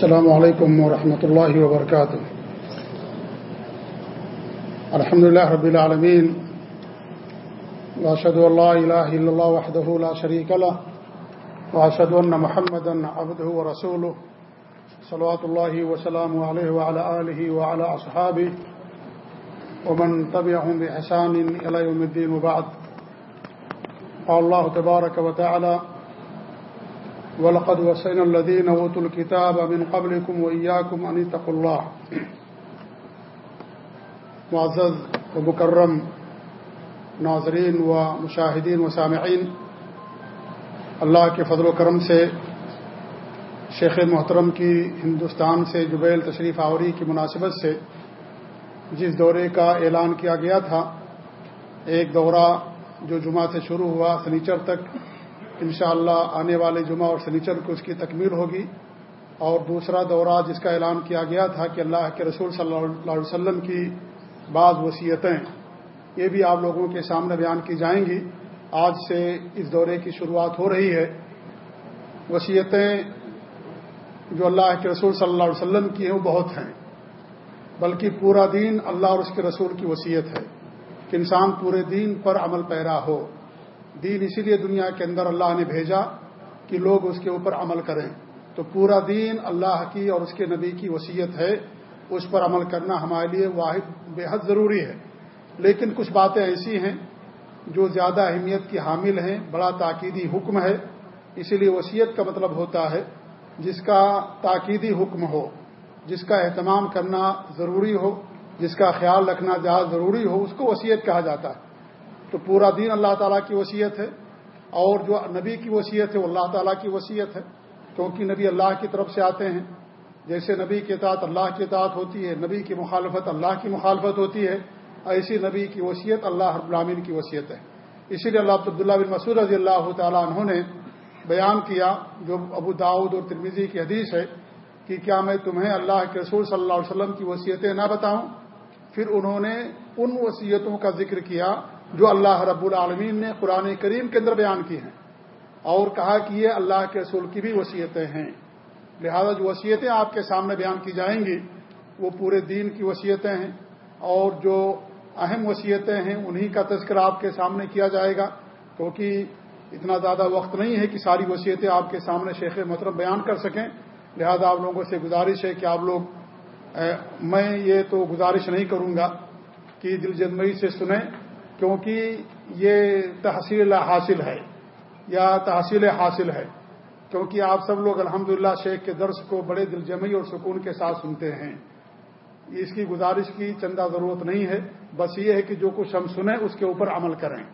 السلام علیکم ورحمۃ اللہ وبرکاتہ الحمد لله رب العالمين. وأشهد أن لا إله إلا الله وحده لا شريك له. وأشهد أن محمدا عبده ورسوله. صلوات الله وسلامه عليه وعلى آله وعلى أصحابه. ومن تبعهم بإحسان إلى يوم الدين وبعد. قال الله تبارك وتعالى ولقد وصينا الذين أوتوا الكتاب من قبلكم وإياكم أن اتقوا الله. معزز و مکرم ناظرین و مشاہدین و سامعین اللہ کے فضل و کرم سے شیخ محترم کی ہندوستان سے جبیل تشریف آوری کی مناسبت سے جس دورے کا اعلان کیا گیا تھا، ایک دورہ جو جمعہ سے شروع ہوا، سنیچر تک انشاءاللہ اللہ آنے والے جمعہ اور سنیچر کو اس کی تکمیل ہوگی اور دوسرا دورہ جس کا اعلان کیا گیا تھا کہ اللہ کے رسول صلی اللہ علیہ وسلم کی بعض وصیتیں، یہ بھی آپ لوگوں کے سامنے بیان کی جائیں گی۔ آج سے اس دورے کی شروعات ہو رہی ہے۔ وصیتیں جو اللہ کے رسول صلی اللہ علیہ وسلم کی ہیں، وہ بہت ہیں۔ بلکہ پورا دین اللہ اور اس کے رسول کی وصیت ہے کہ انسان پورے دین پر عمل پیرا ہو۔ دین اسی لیے دنیا کے اندر اللہ نے بھیجا کہ لوگ اس کے اوپر عمل کریں۔ تو پورا دین اللہ کی اور اس کے نبی کی وصیت ہے۔ اس پر عمل کرنا ہمارے لیے واحد بے حد ضروری ہے۔ لیکن کچھ باتیں ایسی ہیں جو زیادہ اہمیت کی حامل ہیں، بڑا تاکیدی حکم ہے۔ اسی لیے وصیت کا مطلب ہوتا ہے جس کا تاکیدی حکم ہو، جس کا اہتمام کرنا ضروری ہو، جس کا خیال رکھنا زیادہ ضروری ہو، اس کو وصیت کہا جاتا ہے۔ تو پورا دین اللہ تعالیٰ کی وصیت ہے اور جو نبی کی وصیت ہے وہ اللہ تعالیٰ کی وصیت ہے کیونکہ نبی اللہ کی طرف سے آتے ہیں جیسے نبی کے اطاعت اللہ کی اطاعت ہوتی ہے نبی کی مخالفت اللہ کی مخالفت ہوتی ہے ایسی نبی کی وصیت اللہ العالمین کی وصیت ہے اسی لیے اللہ عبداللہ بن مسعود رضی اللہ تعالیٰ انہوں نے بیان کیا جو ابو داود اور ترمیزی کی حدیث ہے کہ کیا میں تمہیں اللہ کے رسول صلی اللہ علیہ وسلم کی وصیتیں نہ بتاؤں؟ پھر انہوں نے ان وصیتوں کا ذکر کیا جو اللہ رب العالمین نے قرآن کریم کے اندر بیان کی ہیں اور کہا کہ یہ اللہ کے رسول کی بھی وصیتیں ہیں۔ لہذا جو وصیتیں آپ کے سامنے بیان کی جائیں گی، وہ پورے دین کی وصیتیں ہیں اور جو اہم وصیتیں ہیں، انہی کا تذکرہ آپ کے سامنے کیا جائے گا۔ کیونکہ اتنا زیادہ وقت نہیں ہے کہ ساری وصیتیں آپ کے سامنے شیخ محترم بیان کر سکیں۔ لہذا آپ لوگوں سے گزارش ہے کہ آپ لوگ میں یہ تو گزارش نہیں کروں گا کہ دل جدمئی سے سنیں۔ کیونکہ یہ تحصیل حاصل ہے، یا تحصیل حاصل ہے۔ کیونکہ آپ سب لوگ الحمدللہ شیخ کے درس کو بڑے دل جمعی اور سکون کے ساتھ سنتے ہیں۔ اس کی گزارش کی چندہ ضرورت نہیں ہے، بس یہ ہے کہ جو کچھ ہم سنیں، اس کے اوپر عمل کریں۔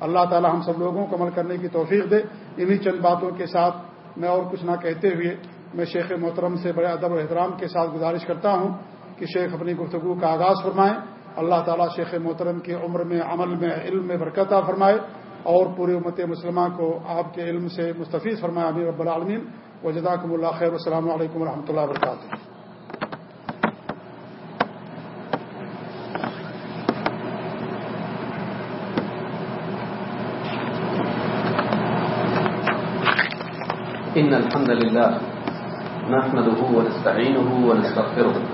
اللہ تعالی ہم سب لوگوں کو عمل کرنے کی توفیق دے۔ انہی چند باتوں کے ساتھ میں اور کچھ نہ کہتے ہوئے میں شیخ محترم سے بڑے ادب و احترام کے ساتھ گزارش کرتا ہوں کہ شیخ اپنی گفتگو کا آغاز فرمائیں۔ اللہ تعالیٰ شیخ محترم کی عمر میں، عمل میں، علم میں برکتہ فرمائے اور پوری امت مسلمہ کو آپ کے علم سے مستفیض فرمایا امیر رب العالمین۔ و جداکم اللہ خیر۔ السلام علیکم و رحمۃ اللہ وبرکاتہ۔ إن الحمد لله نحمده ونستعينه ونستغفره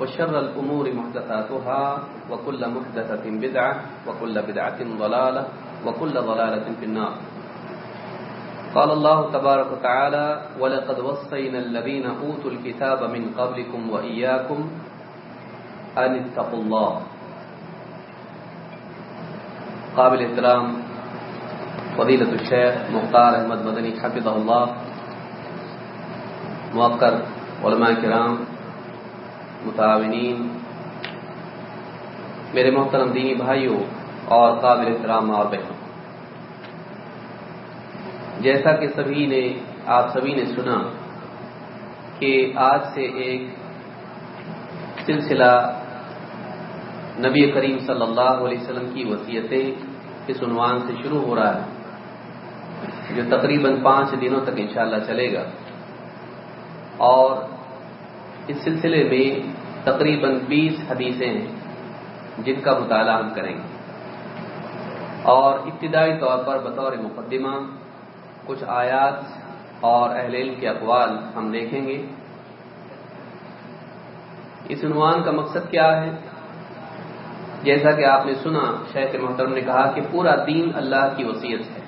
وشر الأمور محدثاتها وكل محدثة بدعة وكل بدعة ضلالة وكل ضلالة في النار. قال الله تبارك وتعالى ولقد وصينا الذين أوتوا الكتاب من قبلكم وإياكم أن اتقوا الله. قابل احترام فضیلت الشیخ مختار احمد مدنی حفظ اللہ موقر علماء کرام متعاونین، میرے محترم دینی بھائیوں اور قابل احترام اور بہنوں۔ جیسا کہ سبھی نے، آپ سبھی نے سنا کہ آج سے ایک سلسلہ نبی کریم صلی اللہ علیہ وسلم کی وصیتیں اس عنوان سے شروع ہو رہا ہے، جو تقریباً پانچ دنوں تک انشاءاللہ چلے گا۔ اور اس سلسلے میں تقریباً بیس حدیثیں ہیں جن کا مطالعہ ہم کریں گے۔ اور ابتدائی طور پر بطور مقدمہ کچھ آیات اور اہل علم کے اقوال ہم دیکھیں گے۔ اس عنوان کا مقصد کیا ہے؟ جیسا کہ آپ نے سنا، شیخ محترم نے کہا کہ پورا دین اللہ کی وصیت ہے۔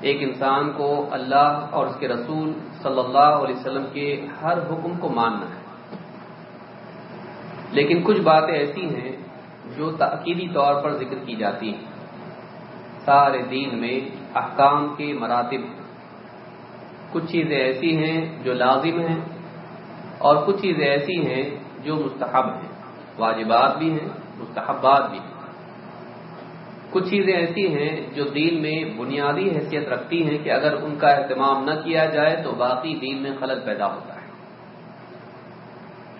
ایک انسان کو اللہ اور اس کے رسول صلی اللہ علیہ وسلم کے ہر حکم کو ماننا ہے۔ لیکن کچھ باتیں ایسی ہیں جو تاکیدی طور پر ذکر کی جاتی ہیں۔ سارے دین میں احکام کے مراتب۔ کچھ چیزیں ایسی ہیں جو لازم ہیں اور کچھ چیزیں ایسی ہیں جو مستحب ہیں۔ واجبات بھی ہیں، مستحبات بھی ہیں۔ کچھ چیزیں ایسی ہیں جو دین میں بنیادی حیثیت رکھتی ہیں کہ اگر ان کا اہتمام نہ کیا جائے تو باقی دین میں خلل پیدا ہوتا ہے۔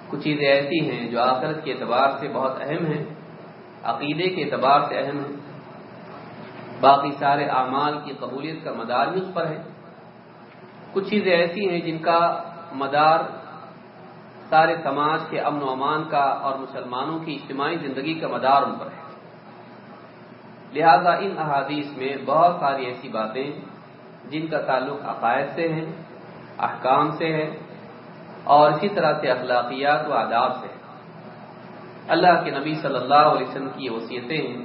کچھ چیزیں ایسی ہیں جو آخرت کے اعتبار سے بہت اہم ہیں، عقیدے کے اعتبار سے اہم ہیں۔ باقی سارے اعمال کی قبولیت کا مدار بھی اس پر ہے۔ کچھ چیزیں ایسی ہیں جن کا مدار سارے سماج کے امن و امان کا اور مسلمانوں کی اجتماعی زندگی کا مدار ان پر ہے۔ لہذا ان احادیث میں بہت ساری ایسی باتیں جن کا تعلق عقائد سے ہے احکام سے ہے اور اسی طرح سے اخلاقیات و آداب سے۔ ہے اللہ کے نبی صلی اللہ علیہ وسلم کی وصیتیں ہیں۔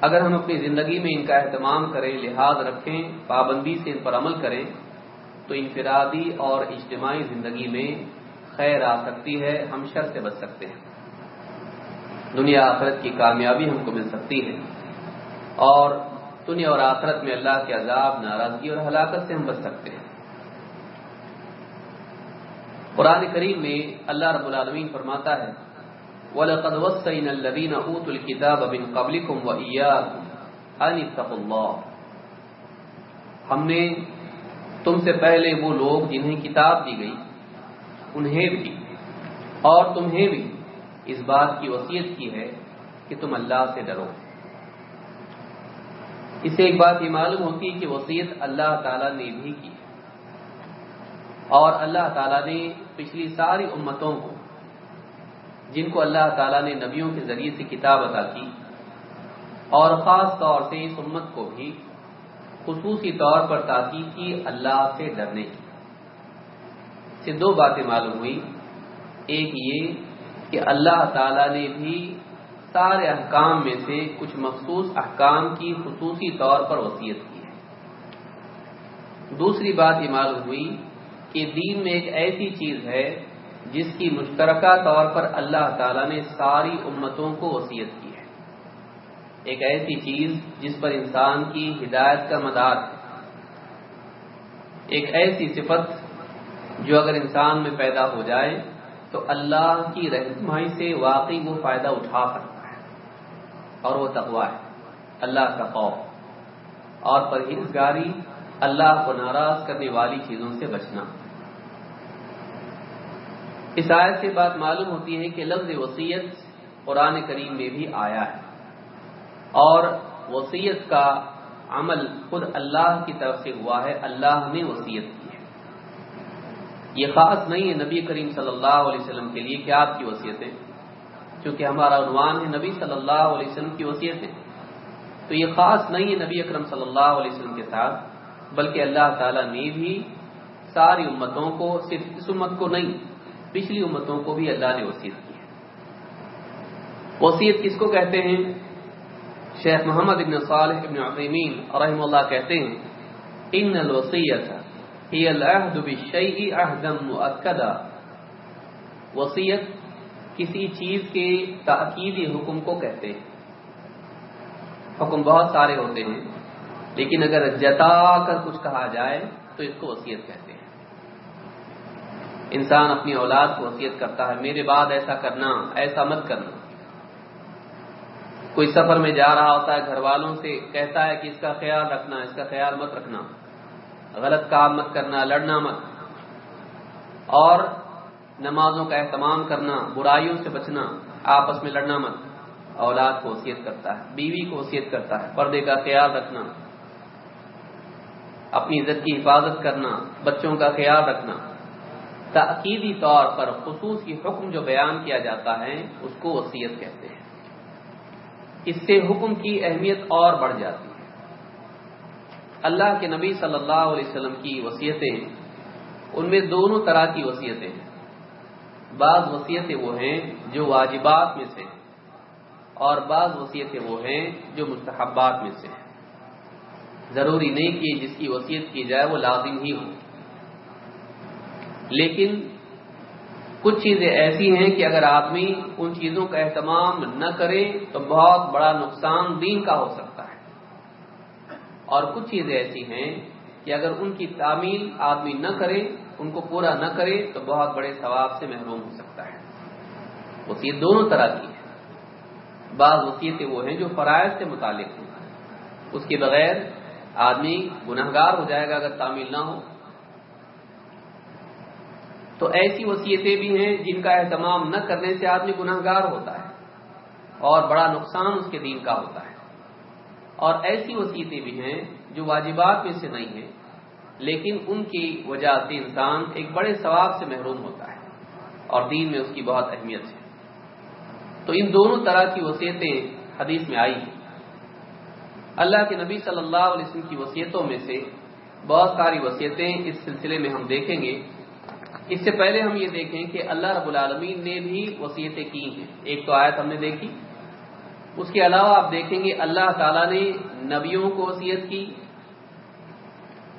اگر ہم اپنی زندگی میں ان کا اہتمام کریں، لحاظ رکھیں، پابندی سے ان پر عمل کریں، تو انفرادی اور اجتماعی زندگی میں خیر آ سکتی ہے، ہم شر سے بچ سکتے ہیں۔ دنیا آخرت کی کامیابی ہم کو مل سکتی ہے۔ اور دنیا اور آخرت میں اللہ کے عذاب، ناراضگی اور ہلاکت سے ہم بچ سکتے ہیں۔ قرآن کریم میں اللہ رب العالمین فرماتا ہے، وَلَقَدْ وَصَّيْنَا الَّذِينَ أُوتُوا الْكِتَابَ مِنْ قَبْلِكُمْ وَإِيَّاكُمْ أَنِ اتَّقُوا اللَّهَ۔ ہم نے تم سے پہلے وہ لوگ جنہیں کتاب دی گئی، انہیں بھی اور تمہیں بھی اس بات کی وصیت کی ہے کہ تم اللہ سے ڈرو۔ اسے ایک بات یہ معلوم ہوتی ہے کہ وصیت اللہ تعالی نے بھی کی۔ اور اللہ تعالیٰ نے پچھلی ساری امتوں کو، جن کو اللہ تعالیٰ نے نبیوں کے ذریعے سے کتاب ادا کی، اور خاص طور سے اس امت کو بھی خصوصی طور پر تاکید کی اللہ سے ڈرنے کی۔ سے دو باتیں معلوم ہوئی ایک یہ کہ اللہ تعالی نے بھی سارے احکام میں سے کچھ مخصوص احکام کی خصوصی طور پر وصیت کی ہے۔ دوسری بات یہ معلوم ہوئی کہ دین میں ایک ایسی چیز ہے جس کی مشترکہ طور پر اللہ تعالی نے ساری امتوں کو وصیت کی ہے۔ ایک ایسی چیز جس پر انسان کی ہدایت کا مدار ہے۔ ایک ایسی صفت جو اگر انسان میں پیدا ہو جائے تو اللہ کی رہنمائی سے واقعی وہ فائدہ اٹھا سکتا ہے اور وہ تقوا ہے۔ اللہ کا خوف اور پرہیزگاری اللہ کو ناراض کرنے والی چیزوں سے بچنا۔ اس آیت سے بات معلوم ہوتی ہے کہ لفظ وسیعت قرآن کریم میں بھی آیا ہے۔ اور وسیعت کا عمل خود اللہ کی طرف سے ہوا ہے، اللہ نے وسیعت کی ہے۔ یہ خاص نہیں ہے نبی کریم صلی اللہ علیہ وسلم کے لیے کہ آپ کی وصیتیں، چونکہ ہمارا عنوان ہے نبی صلی اللہ علیہ وسلم کی وصیتیں۔ تو یہ خاص نہیں ہے نبی اکرم صلی اللہ علیہ وسلم کے ساتھ بلکہ اللہ تعالیٰ نے بھی ساری امتوں کو صرف اس امت کو نہیں، پچھلی امتوں کو بھی اللہ نے وصیت کی ہے۔ وصیت کس کو کہتے ہیں؟ شیخ محمد ابن صالح ابن عظیمین رحم اللہ کہتے ہیں، ان الوصیت ہی العہد بالشیء عہدا مؤکدا وصیت کسی چیز کے تاکیدی حکم کو کہتے ہیں۔ حکم بہت سارے ہوتے ہیں۔ لیکن اگر جتا کر کچھ کہا جائے تو اس کو وصیت کہتے ہیں۔ انسان اپنی اولاد کو وصیت کرتا ہے، میرے بعد ایسا کرنا، ایسا مت کرنا۔ کوئی سفر میں جا رہا ہوتا ہے گھر والوں سے کہتا ہے کہ اس کا خیال رکھنا، اس کا خیال مت رکھنا۔ غلط کام مت کرنا، لڑنا مت۔ اور نمازوں کا اہتمام کرنا، برائیوں سے بچنا، آپس میں لڑنا مت۔ اولاد کو وصیت کرتا ہے، بیوی کو وصیت کرتا ہے، پردے کا خیال رکھنا۔ اپنی عزت کی حفاظت کرنا، بچوں کا خیال رکھنا۔ تاکیدی طور پر خصوصی حکم جو بیان کیا جاتا ہے، اس کو وصیت کہتے ہیں۔ اس سے حکم کی اہمیت اور بڑھ جاتی ہے۔ اللہ کے نبی صلی اللہ علیہ وسلم کی وصیتیں، ان میں دونوں طرح کی وصیتیں ہیں۔ بعض وصیتیں وہ ہیں جو واجبات میں سے ہیں اور بعض وصیتیں وہ ہیں جو مستحبات میں سے ہیں۔ ضروری نہیں کہ جس کی وصیت کی جائے وہ لازم ہی ہو۔ لیکن کچھ چیزیں ایسی ہیں کہ اگر آدمی ان چیزوں کا اہتمام نہ کرے تو بہت بڑا نقصان دین کا ہو سکتا ہے۔ اور کچھ چیزیں ایسی ہیں کہ اگر ان کی تعمیل آدمی نہ کرے، ان کو پورا نہ کرے تو بہت بڑے ثواب سے محروم ہو سکتا ہے۔ وسیعت دونوں طرح کی ہے بعض وصیتیں وہ ہیں جو فرائض سے متعلق ہیں۔ اس کے بغیر آدمی گناہ گار ہو جائے گا اگر تعمیل نہ ہو۔ تو ایسی وصیتیں بھی ہیں جن کا اہتمام نہ کرنے سے آدمی گناہ گار ہوتا ہے اور بڑا نقصان اس کے دین کا ہوتا ہے۔ اور ایسی وصیتیں بھی ہیں جو واجبات میں سے نہیں ہیں، لیکن ان کی وجہ سے انسان ایک بڑے ثواب سے محروم ہوتا ہے اور دین میں اس کی بہت اہمیت ہے۔ تو ان دونوں طرح کی وصیتیں حدیث میں آئی ہیں۔ اللہ کے نبی صلی اللہ علیہ وسلم کی وصیتوں میں سے بہت ساری وصیتیں اس سلسلے میں ہم دیکھیں گے۔ اس سے پہلے ہم یہ دیکھیں کہ اللہ رب العالمین نے بھی وصیتیں کی ہیں۔ ایک تو آیت ہم نے دیکھی۔ اس کے علاوہ آپ دیکھیں گے اللہ تعالیٰ نے نبیوں کو وصیت کی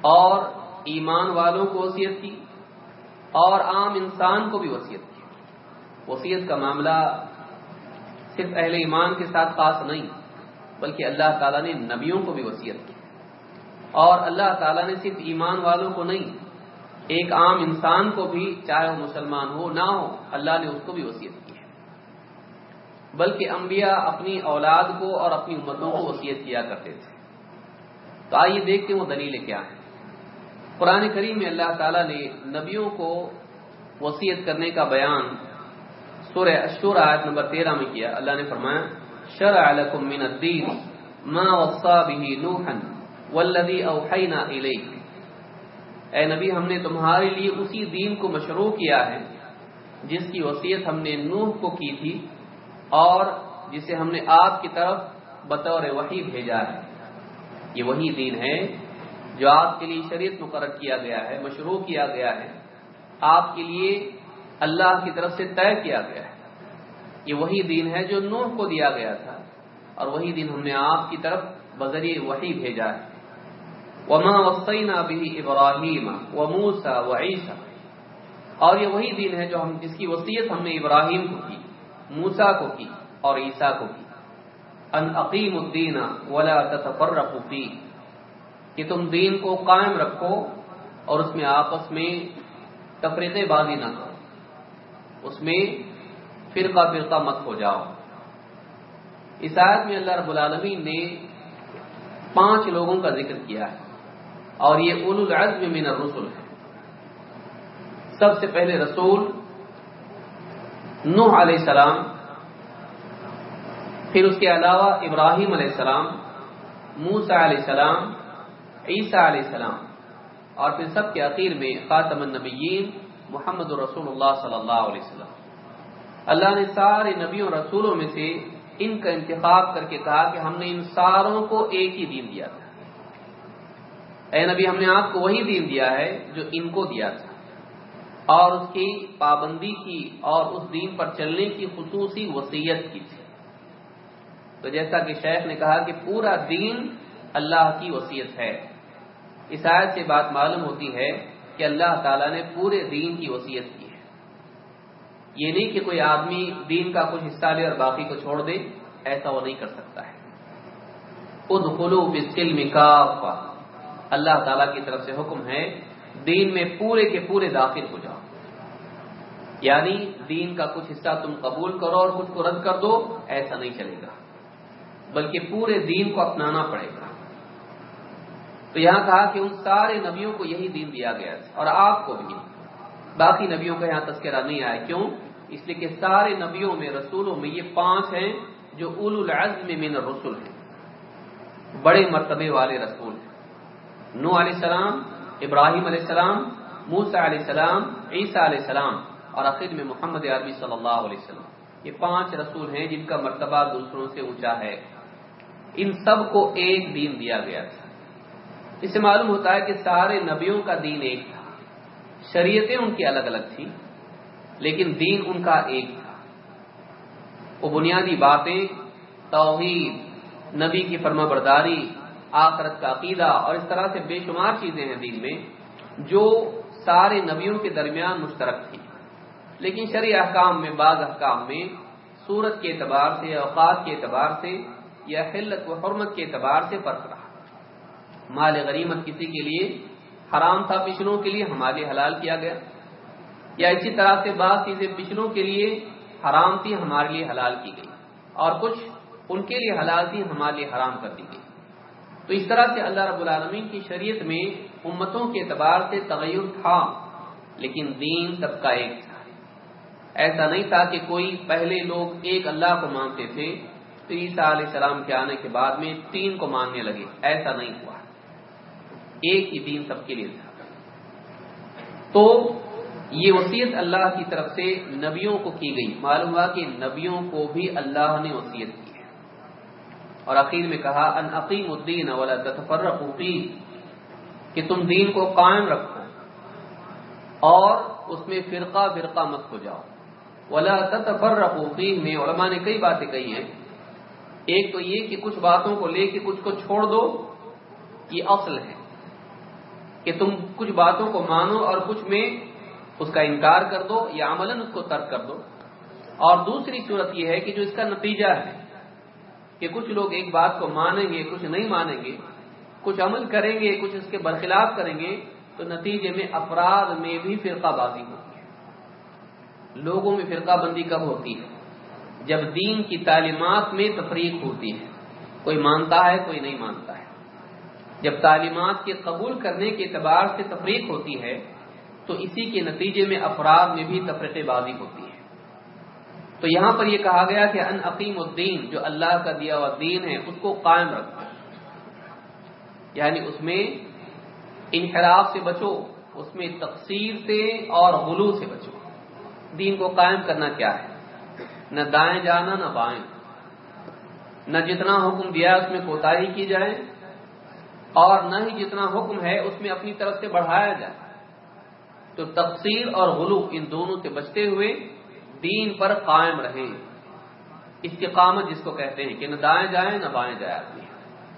اور ایمان والوں کو وصیت کی اور عام انسان کو بھی وصیت کی۔ وصیت کا معاملہ صرف اہل ایمان کے ساتھ خاص نہیں۔ بلکہ اللہ تعالیٰ نے نبیوں کو بھی وصیت کی۔ اور اللہ تعالیٰ نے صرف ایمان والوں کو نہیں، ایک عام انسان کو بھی، چاہے وہ مسلمان ہو نہ ہو، اللہ نے اس کو بھی وصیت کی ہے۔ بلکہ انبیاء اپنی اولاد کو اور اپنی امتوں کو وصیت کیا کرتے تھے۔ تو آئیے دیکھتے ہیں وہ دلیلیں کیا ہیں۔ قرآن کریم میں اللہ تعالیٰ نے نبیوں کو وصیت کرنے کا بیان سورہ اشور آیت نمبر تیرہ میں کیا۔ اللہ نے فرمایا شرع لکم من الدین ما وصا به نوحا والذی اوحینا الیک اے نبی، ہم نے تمہارے لیے اسی دین کو مشروع کیا ہے، جس کی وصیت ہم نے نوح کو کی تھی اور جسے ہم نے آپ کی طرف بطور وحی بھیجا ہے۔ یہ وہی دین ہے جو آپ کے لیے شریعت مقرر کیا گیا ہے، مشروع کیا گیا ہے، آپ کے لیے اللہ کی طرف سے طے کیا گیا ہے۔ یہ وہی دین ہے جو نوح کو دیا گیا تھا اور وہی دن ہم نے آپ کی طرف بذریعے وہی بھیجا ہے۔ وما وسینا بھی ابراہیم و موسا و عیسا اور یہ وہی دین ہے جو ہم جس کی وصیت ہم نے ابراہیم کو کی موسا کو کی اور عیسیٰ کو کی۔ ان عقیم الدین ولا تتفرقوا فی کہ تم دین کو قائم رکھو اور اس میں آپس میں تفریق بازی نہ کرو۔ اس میں فرقہ فرقہ مت ہو جاؤ۔ اس آیت میں اللہ رب العالمین نے پانچ لوگوں کا ذکر کیا ہے اور یہ اول العزم من الرسل ہے۔ سب سے پہلے رسول نوح علیہ السلام، پھر اس کے علاوہ ابراہیم علیہ السلام موسا علیہ السلام، عیسیٰ علیہ السلام، اور پھر سب کے عقیر میں خاتم النبیین محمد رسول اللہ صلی اللہ علیہ وسلم۔ اللہ نے سارے نبیوں رسولوں میں سے ان کا انتخاب کر کے کہا کہ ہم نے ان ساروں کو ایک ہی دین دیا تھا۔ اے نبی، ہم نے آپ کو وہی دین دیا ہے جو ان کو دیا تھا۔ اور اس کی پابندی کی اور اس دین پر چلنے کی خصوصی وصیت کی تھی۔ تو جیسا کہ شیخ نے کہا کہ پورا دین اللہ کی وصیت ہے۔ اس آیت سے بات معلوم ہوتی ہے کہ اللہ تعالیٰ نے پورے دین کی وصیت کی ہے۔ یہ نہیں کہ کوئی آدمی دین کا کچھ حصہ لے اور باقی کو چھوڑ دے، ایسا وہ نہیں کر سکتا ہے۔ خود خلو مکافا اللہ تعالیٰ کی طرف سے حکم ہے، دین میں پورے کے پورے داخل ہو جاؤ۔ یعنی دین کا کچھ حصہ تم قبول کرو اور کچھ کو رد کر دو، ایسا نہیں چلے گا۔ بلکہ پورے دین کو اپنانا پڑے گا۔ تو یہاں کہا کہ ان سارے نبیوں کو یہی دین دیا گیا تھا اور آپ کو بھی۔ باقی نبیوں کا یہاں تذکرہ نہیں آیا۔ کیوں؟ اس لیے کہ سارے نبیوں میں، رسولوں میں یہ پانچ ہیں جو اول العزم من الرسل ہیں۔ بڑے مرتبے والے رسول ہیں۔ نو علیہ السلام، ابراہیم علیہ السلام موسا علیہ السلام، عیسیٰ علیہ السلام اور آخر میں محمد عربی صلی اللہ علیہ وسلم۔ یہ پانچ رسول ہیں جن کا مرتبہ دوسروں سے اونچا ہے۔ ان سب کو ایک دین دیا گیا تھا۔ اس سے معلوم ہوتا ہے کہ سارے نبیوں کا دین ایک تھا۔ شریعتیں ان کی الگ الگ تھیں، لیکن دین ان کا ایک تھا۔ وہ بنیادی باتیں، توحید، نبی کی فرما برداری، آخرت کا عقیدہ اور اس طرح سے بے شمار چیزیں ہیں دین میں، جو سارے نبیوں کے درمیان مشترک تھی لیکن شرع احکام میں، بعض احکام میں، صورت کے اعتبار سے، اوقات کے اعتبار سے یا حلت و حرمت کے اعتبار سے فرق رہا۔ مال غریمت کسی کے لیے حرام تھا پچھلوں کے لیے، ہمارے حلال کیا گیا۔ یا اسی طرح سے بعض چیزیں پچھلوں کے لیے حرام تھی ہمارے لیے حلال کی گئی۔ اور کچھ ان کے لیے حلال تھی ہمارے لیے حرام کر دی گئی۔ تو اس طرح سے اللہ رب العالمین کی شریعت میں امتوں کے اعتبار سے تغیر تھا، لیکن دین سب کا ایک تھا۔ ایسا نہیں تھا کہ کوئی پہلے لوگ ایک اللہ کو مانتے تھے۔ تو عیسیٰ علیہ السلام کے آنے کے بعد میں تین کو ماننے لگے۔ ایسا نہیں ہوا۔ ایک ہی دین سب کے لیے تھا۔ تو یہ وصیت اللہ کی طرف سے نبیوں کو کی گئی۔ معلوم ہوا کہ نبیوں کو بھی اللہ نے وصیت کی ہے۔ اور عقید میں کہا، ان عقیم الدین ولا تتفرقوا کہ تم دین کو قائم رکھو اور اس میں فرقہ فرقہ مت ہو جاؤ۔ ولا تتفرقوا میں علماء نے کئی باتیں کہی ہیں۔ ایک تو یہ کہ کچھ باتوں کو لے کے کچھ کو چھوڑ دو، یہ اصل ہے۔ کہ تم کچھ باتوں کو مانو اور کچھ میں اس کا انکار کر دو یا عملاً اس کو ترک کر دو۔ اور دوسری صورت یہ ہے کہ جو اس کا نتیجہ ہے کہ کچھ لوگ ایک بات کو مانیں گے، کچھ نہیں مانیں گے، کچھ عمل کریں گے، کچھ اس کے برخلاف کریں گے، تو نتیجے میں افراد میں بھی فرقہ بازی ہوتی ہے۔ لوگوں میں فرقہ بندی کب ہوتی ہے؟ جب دین کی تعلیمات میں تفریق ہوتی ہے۔ کوئی مانتا ہے، کوئی نہیں مانتا ہے۔ جب تعلیمات کے قبول کرنے کے اعتبار سے تفریق ہوتی ہے، تو اسی کے نتیجے میں افراد میں بھی تفریق بازی ہوتی ہے۔ تو یہاں پر یہ کہا گیا کہ ان عقیم الدین، جو اللہ کا دیا ہوا دین ہے، اس کو قائم رکھو۔ یعنی اس میں انحراف سے بچو، اس میں تقسیر سے اور غلو سے بچو۔ دین کو قائم کرنا کیا ہے؟ نہ دائیں جانا، نہ بائیں۔ نہ جتنا حکم دیا اس میں کوتاہی کی جائے اور نہ ہی جتنا حکم ہے اس میں اپنی طرف سے بڑھایا جائے۔ تو تقسیر اور غلو ان دونوں سے بچتے ہوئے دین پر قائم رہیں۔ استقامت جس کو کہتے ہیں کہ نہ دائیں جائیں، نہ بائیں جائے آدمی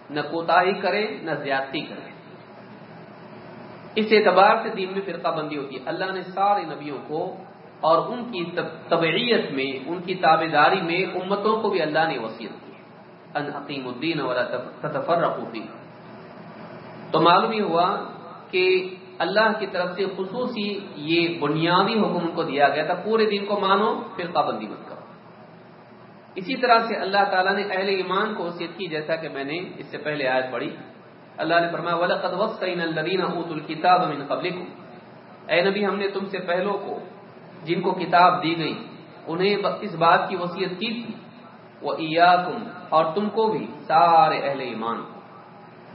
نہ کوتاہی کرے نہ زیادتی کرے اس اعتبار سے دین میں فرقہ بندی ہوتی ہے۔ اللہ نے سارے نبیوں کو اور ان کی طبعیت میں، ان کی تابے داری میں امتوں کو بھی اللہ نے وسیعت کی۔ ان حقیم الدین والا تفر رقوفی تو معلوم یہ ہوا کہ اللہ کی طرف سے خصوصی یہ بنیادی حکم کو دیا گیا تھا، پورے دن کو مانو، پھر پابندی مت کرو۔ اسی طرح سے اللہ تعالیٰ نے اہل ایمان کو وصیت کی، جیسا کہ میں نے اس سے پہلے آیت پڑھی۔ اللہ نے فرمایا، وَلَقَدْ وَصَّيْنَا الَّذِينَ أُوتُوا الْكِتَابَ مِنْ قَبْلِكُمْ۔ اے نبی، ہم نے تم سے پہلوں کو جن کو کتاب دی گئی، انہیں اس بات کی وصیت کی تھی۔ وہ اور تم کو بھی، سارے اہل ایمان۔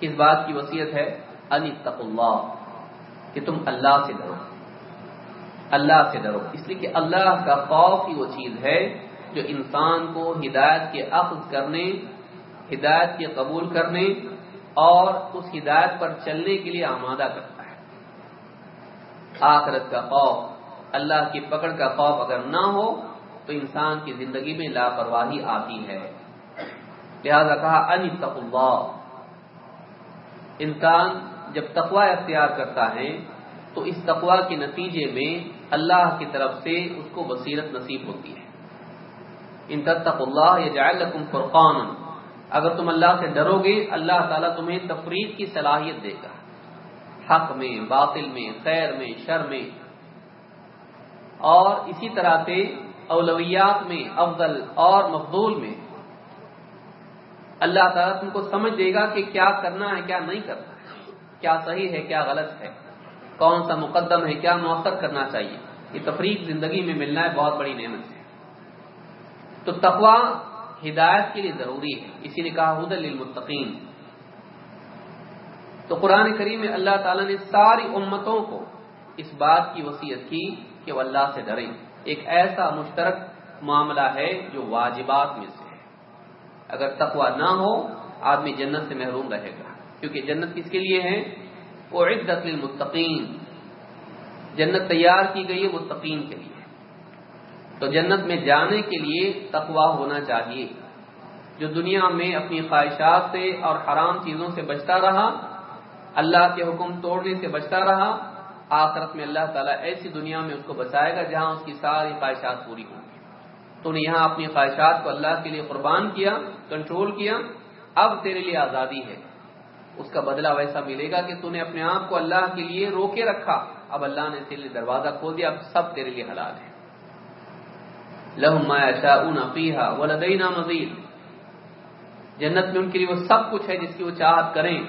کس بات کی وصیت ہے علی اللہ کہ تم اللہ سے ڈرو۔ اللہ سے ڈرو۔ اس لیے کہ اللہ کا خوف ہی وہ چیز ہے جو انسان کو ہدایت کے اخذ کرنے، ہدایت کے قبول کرنے اور اس ہدایت پر چلنے کے لیے آمادہ کرتا ہے۔ آخرت کا خوف، اللہ کی پکڑ کا خوف اگر نہ ہو، تو انسان کی زندگی میں لاپرواہی آتی ہے۔ لہذا کہا، ان اللہ انسان جب تقوا اختیار کرتا ہے، تو اس تقوا کے نتیجے میں اللہ کی طرف سے اس کو بصیرت نصیب ہوتی ہے۔ ان تتق اللہ یا جائے فرقان اگر تم اللہ سے ڈرو گے، اللہ تعالیٰ تمہیں تفریح کی صلاحیت دے گا۔ حق میں، باطل میں، خیر میں، شر میں۔ اور اسی طرح سے اولویات میں، افضل اور مفضول میں۔ اللہ تعالیٰ تم کو سمجھ دے گا کہ کیا کرنا ہے، کیا نہیں کرنا ہے۔ کیا صحیح ہے، کیا غلط ہے۔ کون سا مقدم ہے، کیا مؤثر کرنا چاہیے۔ یہ تفریق زندگی میں ملنا ہے، بہت بڑی نعمت ہے۔ تو تقوا ہدایت کے لیے ضروری ہے۔ اسی نے کہا حد المتقین تو قرآن کریم میں اللہ تعالیٰ نے ساری امتوں کو اس بات کی وصیت کی کہ وہ اللہ سے ڈریں۔ ایک ایسا مشترک معاملہ ہے جو واجبات میں سے اگر تقوا نہ ہو، آدمی جنت سے محروم رہے گا۔ کیونکہ جنت کس کے لیے ہے؟ وہ عدت للمتقین۔ جنت تیار کی گئی ہے متقین کے لیے۔ تو جنت میں جانے کے لیے تقوا ہونا چاہیے۔ جو دنیا میں اپنی خواہشات سے اور حرام چیزوں سے بچتا رہا، اللہ کے حکم توڑنے سے بچتا رہا، آخرت میں اللہ تعالیٰ ایسی دنیا میں اس کو بچائے گا جہاں اس کی ساری خواہشات پوری ہوں۔ گی تو نے یہاں اپنی خواہشات کو اللہ کے لیے قربان کیا کنٹرول کیا۔ اب تیرے لیے آزادی ہے۔ اس کا بدلہ ویسا ملے گا کہ تو نے اپنے آپ کو اللہ کے لیے روکے رکھا۔ اب اللہ نے تیرے لیے دروازہ کھول دیا، اب سب تیرے لیے حلال ہے لہما شاء فیحا ولدینا مزید جنت میں ان کے لیے وہ سب کچھ ہے جس کی وہ چاہت کریں۔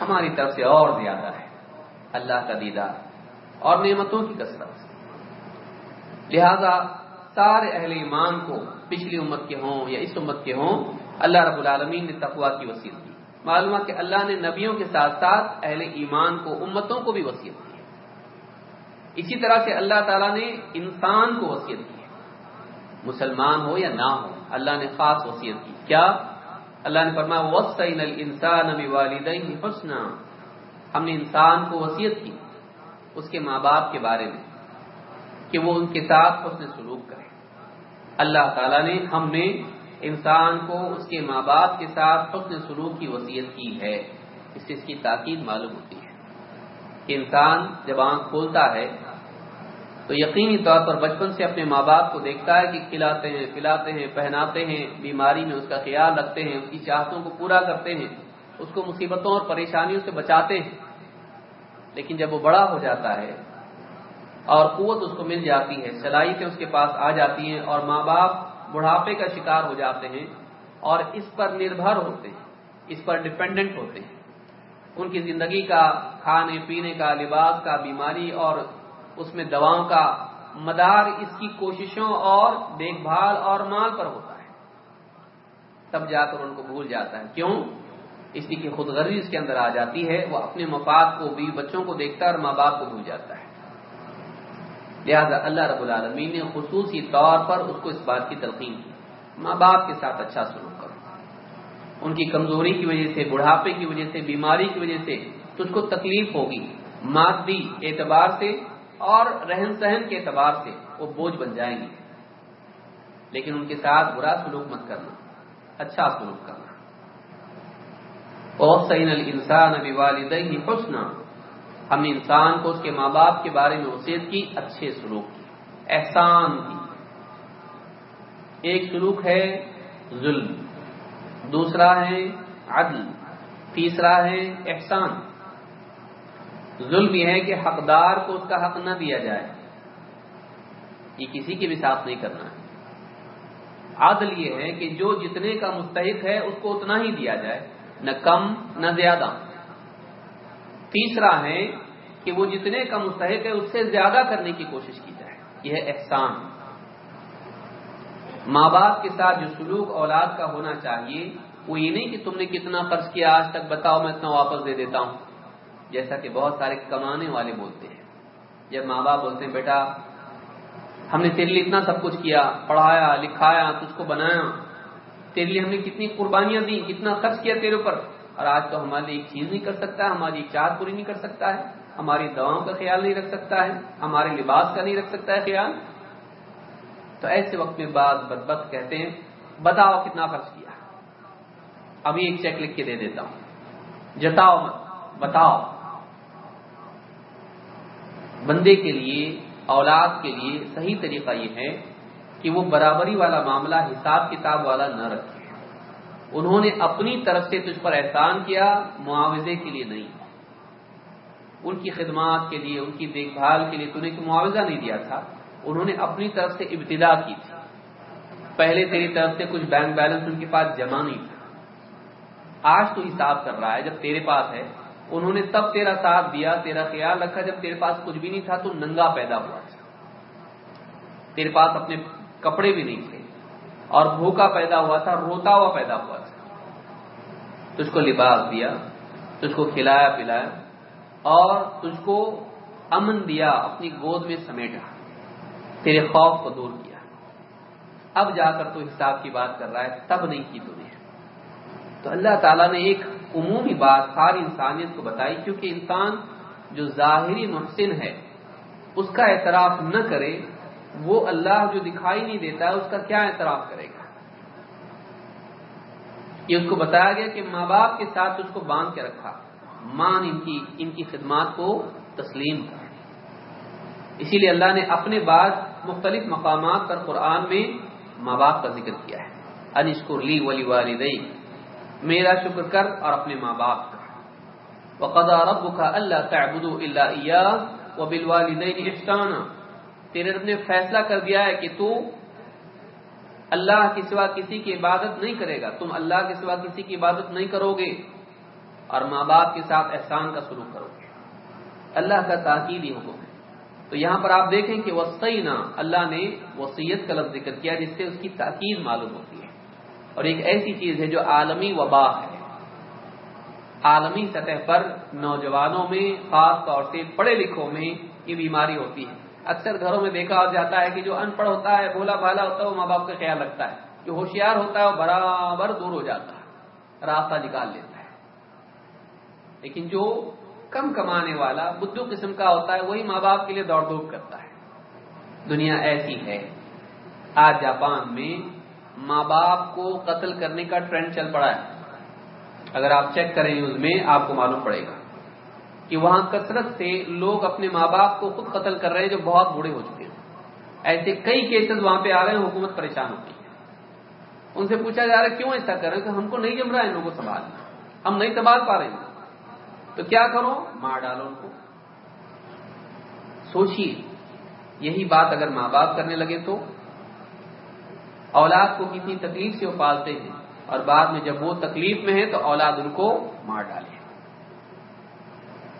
ہماری طرف سے اور زیادہ ہے۔ اللہ کا دیدار اور نعمتوں کی کثرت۔ لہذا سارے اہل ایمان کو پچھلی امت کے ہوں یا اس امت کے ہوں، اللہ رب العالمین نے تقوا کی وسیع کی۔ معلوم کہ اللہ نے نبیوں کے ساتھ ساتھ اہل ایمان کو، امتوں کو بھی وسیعت کی۔ اسی طرح سے اللہ تعالیٰ نے انسان کو وسیعت کی۔ مسلمان ہو یا نہ ہو، اللہ نے خاص وسیعت کی۔ کیا؟ اللہ نے فرمایا وسین الانسان والدین حسنا۔ ہم نے انسان کو وسیعت کی اس کے ماں باپ کے بارے میں کہ وہ ان کے ساتھ حسن سلوک کرے۔ اللہ تعالیٰ نے ہم نے انسان کو اس کے ماں باپ کے ساتھ حسن سلوک کی وصیت کی ہے۔ اس سے اس کی تاکید معلوم ہوتی ہے کہ انسان جب آنکھ کھولتا ہے تو یقینی طور پر بچپن سے اپنے ماں باپ کو دیکھتا ہے کہ کھلاتے ہیں، پلاتے ہیں، پہناتے ہیں، بیماری میں اس کا خیال رکھتے ہیں، اس کی چاہتوں کو پورا کرتے ہیں، اس کو مصیبتوں اور پریشانیوں سے بچاتے ہیں۔ لیکن جب وہ بڑا ہو جاتا ہے اور قوت اس کو مل جاتی ہے، صلاحیتیں اس کے پاس آ جاتی ہیں اور ماں باپ بڑھاپے کا شکار ہو جاتے ہیں اور اس پر نربھر ہوتے ہیں، اس پر ڈپینڈنٹ ہوتے ہیں۔ ان کی زندگی کا، کھانے پینے کا، لباس کا، بیماری اور اس میں دواؤں کا مدار اس کی کوششوں اور دیکھ بھال اور مال پر ہوتا ہے۔ تب جا کر ان کو بھول جاتا ہے۔ کیوں؟ اس کی خود غرضی اس کے اندر آ جاتی ہے، وہ اپنے مفاد کو بھی بچوں کو دیکھتا ہے اور ماں باپ کو بھول جاتا ہے۔ لہذا اللہ رب العالمین نے خصوصی طور پر اس کو اس بات کی تلقین کی۔ ماں باپ کے ساتھ اچھا سلوک کرو۔ ان کی کمزوری کی وجہ سے، بڑھاپے کی وجہ سے، بیماری کی وجہ سے تجھ کو تکلیف ہوگی۔ مادی اعتبار سے اور رہن سہن کے اعتبار سے وہ بوجھ بن جائیں گے لیکن ان کے ساتھ برا سلوک مت کرنا۔ اچھا سلوک کرنا۔ اوسین الانسان بوالدیہ حسنا۔ ہم نے انسان کو اس کے ماں باپ کے بارے میں وصیت کی، اچھے سلوک کی، احسان کی۔ ایک سلوک ہے ظلم، دوسرا ہے عدل، تیسرا ہے احسان۔ ظلم یہ ہے کہ حقدار کو اس کا حق نہ دیا جائے۔ یہ کسی کے بھی ساتھ نہیں کرنا ہے۔ عدل یہ ہے کہ جو جتنے کا مستحق ہے، اس کو اتنا ہی دیا جائے، نہ کم، نہ زیادہ۔ تیسرا ہے کہ وہ جتنے کا مستحق ہے اس سے زیادہ کرنے کی کوشش کی جائے۔ یہ ہے احسان۔ ماں باپ کے ساتھ جو سلوک اولاد کا ہونا چاہیے، وہ یہ نہیں کہ تم نے کتنا خرچ کیا، آج تک بتاؤ، میں اتنا واپس دے دیتا ہوں۔ جیسا کہ بہت سارے کمانے والے بولتے ہیں۔ جب ماں باپ بولتے ہیں، بیٹا، ہم نے تیرے لیے اتنا سب کچھ کیا، پڑھایا، لکھایا، تجھ کو بنایا، تیرے لیے ہم نے کتنی قربانیاں دی کتنا خرچ کیا تیرے اوپر اور آج تو ہمارے لیے ایک چیز نہیں کر سکتا، ہماری چار پوری نہیں کر سکتا ہے۔ ہماری دواؤں کا خیال نہیں رکھ سکتا ہے، ہمارے لباس کا نہیں رکھ سکتا ہے خیال۔ تو ایسے وقت میں بعض بدبخت کہتے ہیں، بتاؤ کتنا خرچ کیا۔ ابھی ایک چیک لکھ کے دے دیتا ہوں۔ جتاؤ مت، بتاؤ۔ بندے کے لیے، اولاد کے لیے صحیح طریقہ یہ ہے کہ وہ برابری والا معاملہ حساب کتاب والا نہ رکھے۔ انہوں نے اپنی طرف سے تجھ پر احسان کیا، معاوضے کے لیے نہیں۔ ان کی خدمات کے لیے، ان کی دیکھ بھال کے لیے نے معاوضہ نہیں دیا تھا۔ انہوں نے اپنی طرف سے ابتدا کی تھی۔ پہلے تیری طرف سے کچھ بینک بیلنس ان کے پاس جمع نہیں تھا۔ آج تو حساب کر رہا ہے، جب تیرے پاس ہے، انہوں نے تب تیرا ساتھ دیا، تیرا خیال رکھا۔ جب تیرے پاس کچھ بھی نہیں تھا تو ننگا پیدا ہوا۔ تھا تیرے پاس اپنے کپڑے بھی نہیں تھے اور بھوکا پیدا ہوا تھا، روتا ہوا پیدا ہوا تجھ کو لباس دیا، تجھ کو کھلایا پلایا، اور تجھ کو امن دیا، اپنی گود میں سمیٹا، تیرے خوف کو دور کیا۔ اب جا کر تو حساب کی بات کر رہا ہے، تب نہیں کی تو نے تو اللہ تعالیٰ نے ایک عمومی بات ساری انسانیت کو بتائی، کیونکہ انسان جو ظاہری محسن ہے، اس کا اعتراف نہ کرے، وہ اللہ جو دکھائی نہیں دیتا ہے اس کا کیا اعتراف کرے گا؟ یہ اس کو بتایا گیا کہ ماں باپ کے ساتھ اس کو باندھ کے رکھا۔ مان ان کی ان کی خدمات کو تسلیم کر اسی لیے اللہ نے اپنے بعد مختلف مقامات پر قرآن میں ماں باپ کا ذکر کیا ہے۔ انشکر لی ولی والدئی میرا شکر کر اور اپنے ماں باپ کا۔ وقضا ربك الا تعبدوا الا اياه وبالوالدين احسانا تیرے رب نے فیصلہ کر دیا ہے کہ تو اللہ کے سوا کسی کی عبادت نہیں کرے گا۔ تم اللہ کے سوا کسی کی عبادت نہیں کرو گے۔ اور ماں باپ کے ساتھ احسان کا سلوک کرو گے۔ اللہ کا تاکیدی حکم ہے۔ تو یہاں پر آپ دیکھیں کہ وسطینہ اللہ نے وسیعت کا لفظ ذکر کیا جس سے اس کی تاکید معلوم ہوتی ہے۔ اور ایک ایسی چیز ہے جو عالمی وبا ہے۔ عالمی سطح پر نوجوانوں میں، خاص طور سے پڑھے لکھوں میں یہ بیماری ہوتی ہے۔ اکثر گھروں میں دیکھا جاتا ہے کہ جو ان پڑھ ہوتا ہے بولا بھالا ہوتا ہے، وہ ماں باپ کا خیال رکھتا ہے۔ جو ہوشیار ہوتا ہے، وہ برابر دور ہو جاتا ہے، راستہ نکال لیتا ہے۔ لیکن جو کم کمانے والا، بدھو قسم کا ہوتا ہے، وہی ماں باپ کے لیے دوڑ دھوپ کرتا ہے۔ دنیا ایسی ہے، آج جاپان میں ماں باپ کو قتل کرنے کا ٹرینڈ چل پڑا ہے۔ اگر آپ چیک کریں نیوز میں، آپ کو معلوم پڑے گا۔ کہ وہاں کثرت سے لوگ اپنے ماں باپ کو خود قتل کر رہے ہیں جو بہت بوڑھے ہو چکے ہیں۔ ایسے کئی کیسز وہاں پہ آ رہے ہیں، حکومت پریشان ہوتی ہے۔ ان سے پوچھا جا رہا ہے، کیوں ایسا کر رہے ہیں کہ ہم کو نہیں جم رہا ہے ان لوگوں کو سنبھالنا۔ ہم نہیں سنبھال پا رہے ہیں۔ تو کیا کرو؟ مار ڈالو ان کو۔ سوچیے، یہی بات اگر ماں باپ کرنے لگے تو؟ اولاد کو کتنی تکلیف سے وہ پالتے ہیں اور بعد میں جب وہ تکلیف میں ہے تو اولاد ان کو مار ڈالے۔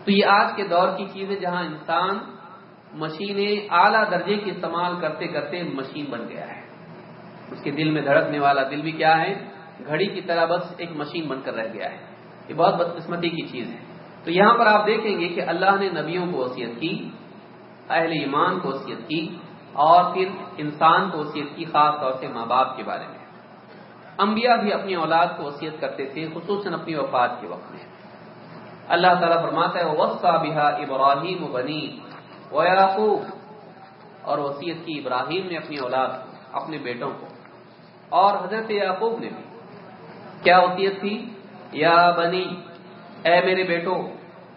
تو یہ آج کے دور کی چیز ہے جہاں انسان مشینیں اعلیٰ درجے کی استعمال کرتے کرتے مشین بن گیا ہے۔ اس کے دل میں دھڑکنے والا دل بھی کیا ہے؟ گھڑی کی طرح بس ایک مشین بن کر رہ گیا ہے۔ یہ بہت بدقسمتی کی چیز ہے۔ تو یہاں پر آپ دیکھیں گے کہ اللہ نے نبیوں کو وصیت کی، اہل ایمان کو وصیت کی، اور پھر انسان کو وصیت کی، خاص طور سے ماں باپ کے بارے میں۔ انبیاء بھی اپنی اولاد کو وصیت کرتے تھے، خصوصاً اپنی وفات کے وقت میں۔ اللہ تعالیٰ فرماتا ہے وسا بہا ابراہیم بنی و یعقوب اور وصیت کی ابراہیم نے اپنی اولاد، اپنے بیٹوں کو۔ اور حضرت یعقوب نے بھی۔ کیا وصیت تھی؟ یا بنی، اے میرے بیٹو،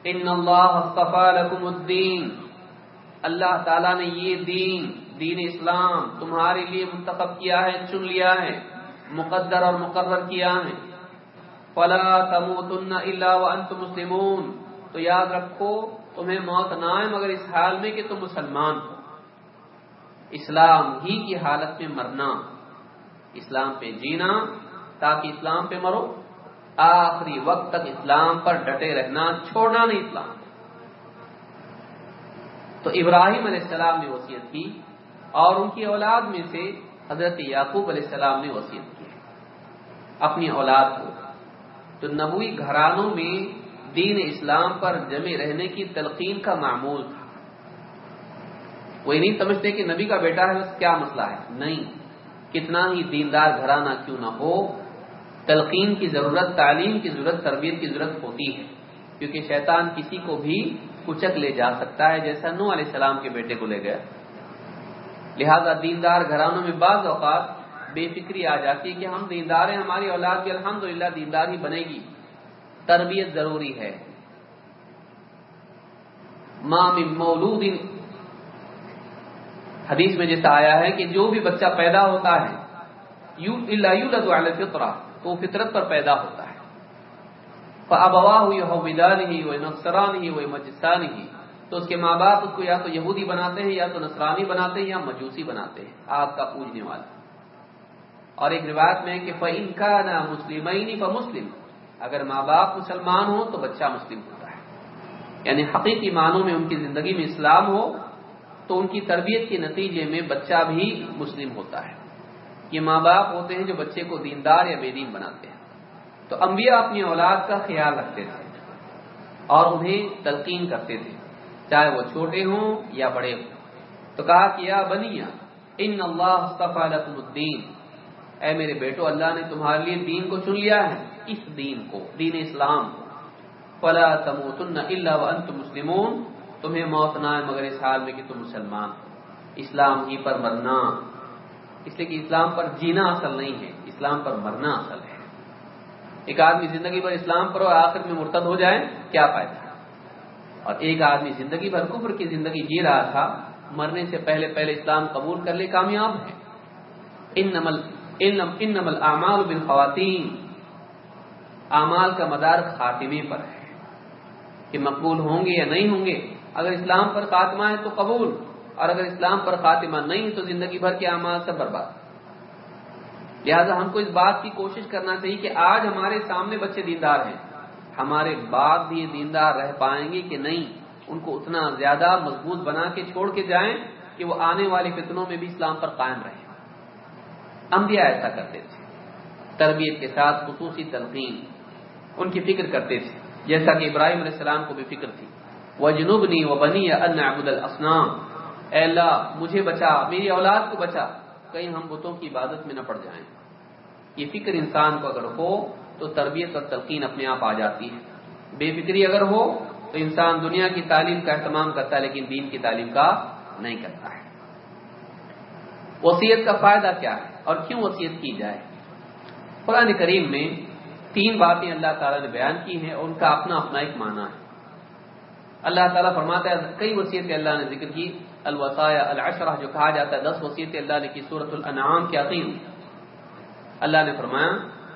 ان اللہ لکم الدین۔ اللہ تعالیٰ نے یہ دین دین اسلام، تمہارے لیے منتخب کیا ہے، چن لیا ہے، مقدر اور مقرر کیا ہے۔ فلا تموتن الا وانتم مسلمون۔ تو یاد رکھو، تمہیں موت نہ آئے مگر اس حال میں کہ تم مسلمان ہو۔ اسلام ہی کی حالت میں مرنا، اسلام پہ جینا تاکہ اسلام پہ مرو۔ آخری وقت تک اسلام پر ڈٹے رہنا چھوڑنا نہیں اسلام۔ تو ابراہیم علیہ السلام نے وصیت کی اور ان کی اولاد میں سے حضرت یعقوب علیہ السلام نے وصیت کی۔ اپنی اولاد کو تو نبوی گھرانوں میں دین اسلام پر جمے رہنے کی تلقین کا معمول تھا۔ کوئی نہیں سمجھتے کہ نبی کا بیٹا ہے، بس کیا مسئلہ ہے؟ نہیں۔ کتنا ہی دیندار گھرانہ کیوں نہ ہو، تلقین کی ضرورت، تعلیم کی ضرورت، تربیت کی ضرورت ہوتی ہے۔ کیونکہ شیطان کسی کو بھی کچک لے جا سکتا ہے، جیسا نو علیہ السلام کے بیٹے کو لے گیا۔ لہذا دیندار گھرانوں میں بعض اوقات بے فکری آ جاتی ہے کہ ہم دیندار ہیں، ہماری اولاد بھی الحمد للہ دیندار ہی بنے گی۔ تربیت ضروری ہے۔ مام مولود۔ حدیث میں جیسا آیا ہے کہ جو بھی بچہ پیدا ہوتا ہے، یو اللہ فطرہ تو فطرت پر پیدا ہوتا ہے۔ ابوا ہوئی ہو بدان ہی وہ نقصران ہی وہ مجسان ہی تو اس کے ماں باپ اس کو یا تو یہودی بناتے ہیں یا تو نصرانی بناتے ہیں یا مجوسی بناتے ہیں۔ آپ کا پوجنے والا۔ اور ایک روایت میں کہ فعین کا نہ مسلم مسلم اگر ماں باپ مسلمان ہو تو بچہ مسلم ہوتا ہے۔ یعنی حقیقی معنوں میں ان کی زندگی میں اسلام ہو تو ان کی تربیت کے نتیجے میں بچہ بھی مسلم ہوتا ہے۔ یہ ماں باپ ہوتے ہیں جو بچے کو دیندار یا بے دین بناتے ہیں۔ تو انبیاء اپنی اولاد کا خیال رکھتے تھے اور انہیں تلقین کرتے تھے۔ چاہے وہ چھوٹے ہوں یا بڑے ہوں۔ تو کہا کہ یا بنیا ان اللہ لکم الدین۔ اے میرے بیٹو، اللہ نے تمہارے لیے دین کو چن لیا ہے۔ اس دین کو، دین اسلام کو۔ فلا تموتن الا وانتم مسلمون۔ تمہیں موت نہ ہے مگر اس حال میں کہ تم مسلمان اسلام ہی پر مرنا۔ اس لیے کہ اسلام پر جینا اصل نہیں ہے، اسلام پر مرنا اصل ہے۔ ایک آدمی زندگی پر اسلام پر اور آخر میں مرتد ہو جائے، کیا فائدہ؟ اور ایک آدمی زندگی بھر کفر کی زندگی جی رہا تھا، مرنے سے پہلے پہلے اسلام قبول کر لے، کامیاب ہے۔ ان نمل ان نمل اعمال بن خواتین اعمال کا مدار خاتمے پر ہے۔ کہ مقبول ہوں گے یا نہیں ہوں گے۔ اگر اسلام پر خاتمہ ہے تو قبول۔ اور اگر اسلام پر خاتمہ نہیں تو زندگی بھر کے اعمال سے برباد۔ لہذا ہم کو اس بات کی کوشش کرنا چاہیے کہ آج ہمارے سامنے بچے دیندار ہیں۔ ہمارے بعد بھی دیندار رہ پائیں گے کہ نہیں؟ ان کو اتنا زیادہ مضبوط بنا کے چھوڑ کے جائیں کہ وہ آنے والے فتنوں میں بھی اسلام پر قائم رہے انبیاء ایسا کرتے تھے، تربیت کے ساتھ خصوصی تلقین ان کی فکر کرتے تھے، جیسا کہ ابراہیم علیہ السلام کو بھی فکر تھی۔ وہ جنوبنی و بنی ابود الاسنام اے اللہ، مجھے بچا، میری اولاد کو بچا۔ کہیں ہم بتوں کی عبادت میں نہ پڑ جائیں۔ یہ فکر انسان کو اگر ہو تو تربیت اور تلقین اپنے آپ آ جاتی ہے۔ بے فکری اگر ہو تو انسان دنیا کی تعلیم کا اہتمام کرتا ہے، لیکن دین کی تعلیم کا نہیں کرتا ہے۔ وسیعت کا فائدہ کیا ہے؟ اور کیوں وسیعت کی جائے؟ قرآن کریم میں تین باتیں اللہ تعالیٰ نے بیان کی ہیں اور ان کا اپنا اپنا ایک معنی ہے۔ اللہ تعالیٰ فرماتا ہے، کئی وصیتیں اللہ نے ذکر کی الوسایہ العشرہ جو کہا جاتا ہے، دس وصیتیں اللہ نے کی صورت الانعام کے عقیم۔ اللہ نے فرمایا،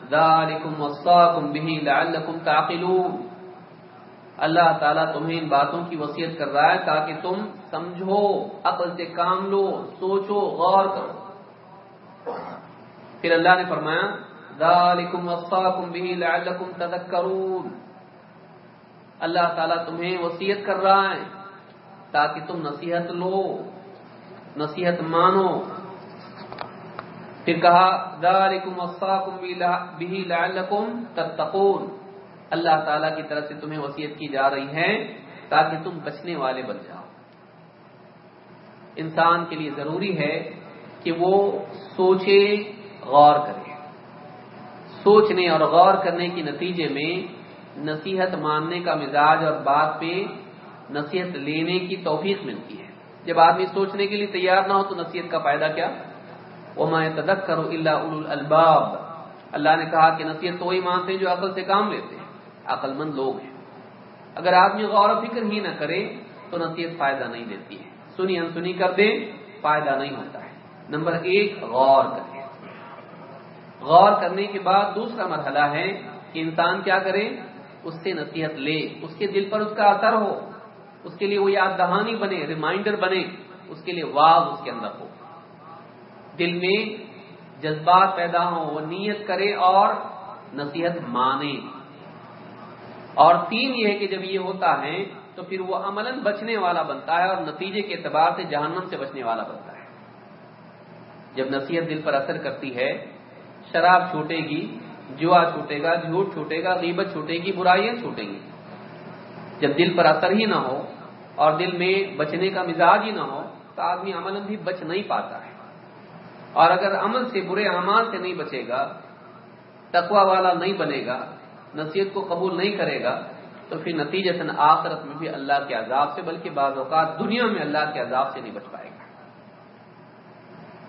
ذالکم وصاکم به لعلکم تعقلون۔ اللہ تعالیٰ تمہیں ان باتوں کی وصیت کر رہا ہے تاکہ تم سمجھو، عقل سے کام لو، سوچو، غور کرو۔ پھر اللہ نے فرمایا، ذالکم وصاکم به لعلکم تذکرون۔ اللہ تعالیٰ تمہیں وصیت کر رہا ہے تاکہ تم نصیحت لو، نصیحت مانو۔ پھر کہا، ذالکم وصاکم به لعلکم تتقون۔ اللہ تعالیٰ کی طرف سے تمہیں وصیت کی جا رہی ہے تاکہ تم بچنے والے بن جاؤ۔ انسان کے لیے ضروری ہے کہ وہ سوچے غور کرے۔ سوچنے اور غور کرنے کے نتیجے میں نصیحت ماننے کا مزاج اور بات پہ نصیحت لینے کی توفیق ملتی ہے۔ جب آدمی سوچنے کے لیے تیار نہ ہو تو نصیحت کا فائدہ کیا؟ وہ میں تدک کرو اللہ الباب اللہ نے کہا کہ نصیحت تو وہی مانتے ہیں جو عقل سے کام لیتے ہیں۔ عقل مند لوگ ہیں۔ اگر آدمی غور و فکر ہی نہ کرے تو نصیحت فائدہ نہیں دیتی ہے۔ سنی انسنی کر دے فائدہ نہیں ہوتا۔ ہے نمبر ایک، غور کرے غور کرنے کے بعد دوسرا مرحلہ ہے کہ انسان کیا کرے؟ اس سے نصیحت لے، اس کے دل پر اس کا اثر ہو، اس کے لیے وہ یاد دہانی بنے، ریمائنڈر بنے، اس کے لیے واض اس کے اندر ہو۔ دل میں جذبات پیدا ہوں، وہ نیت کرے اور نصیحت مانے۔ اور تین یہ ہے کہ جب یہ ہوتا ہے تو پھر وہ عمل بچنے والا بنتا ہے اور نتیجے کے اعتبار سے جہنم سے بچنے والا بنتا ہے۔ جب نصیحت دل پر اثر کرتی ہے، شراب چھوٹے گی، جوا چھوٹے گا، جھوٹ چھوٹے گا، غیبت چھوٹے گی، برائیاں چھوٹیں گی۔ جب دل پر اثر ہی نہ ہو اور دل میں بچنے کا مزاج ہی نہ ہو، تو آدمی عمل بھی بچ نہیں پاتا ہے۔ اور اگر عمل سے برے اعمال سے نہیں بچے گا تقوا والا نہیں بنے گا، نصیحت کو قبول نہیں کرے گا، تو پھر نتیجہ آخرت میں بھی اللہ کے عذاب سے، بلکہ بعض اوقات دنیا میں اللہ کے عذاب سے نہیں بچ پائے گا۔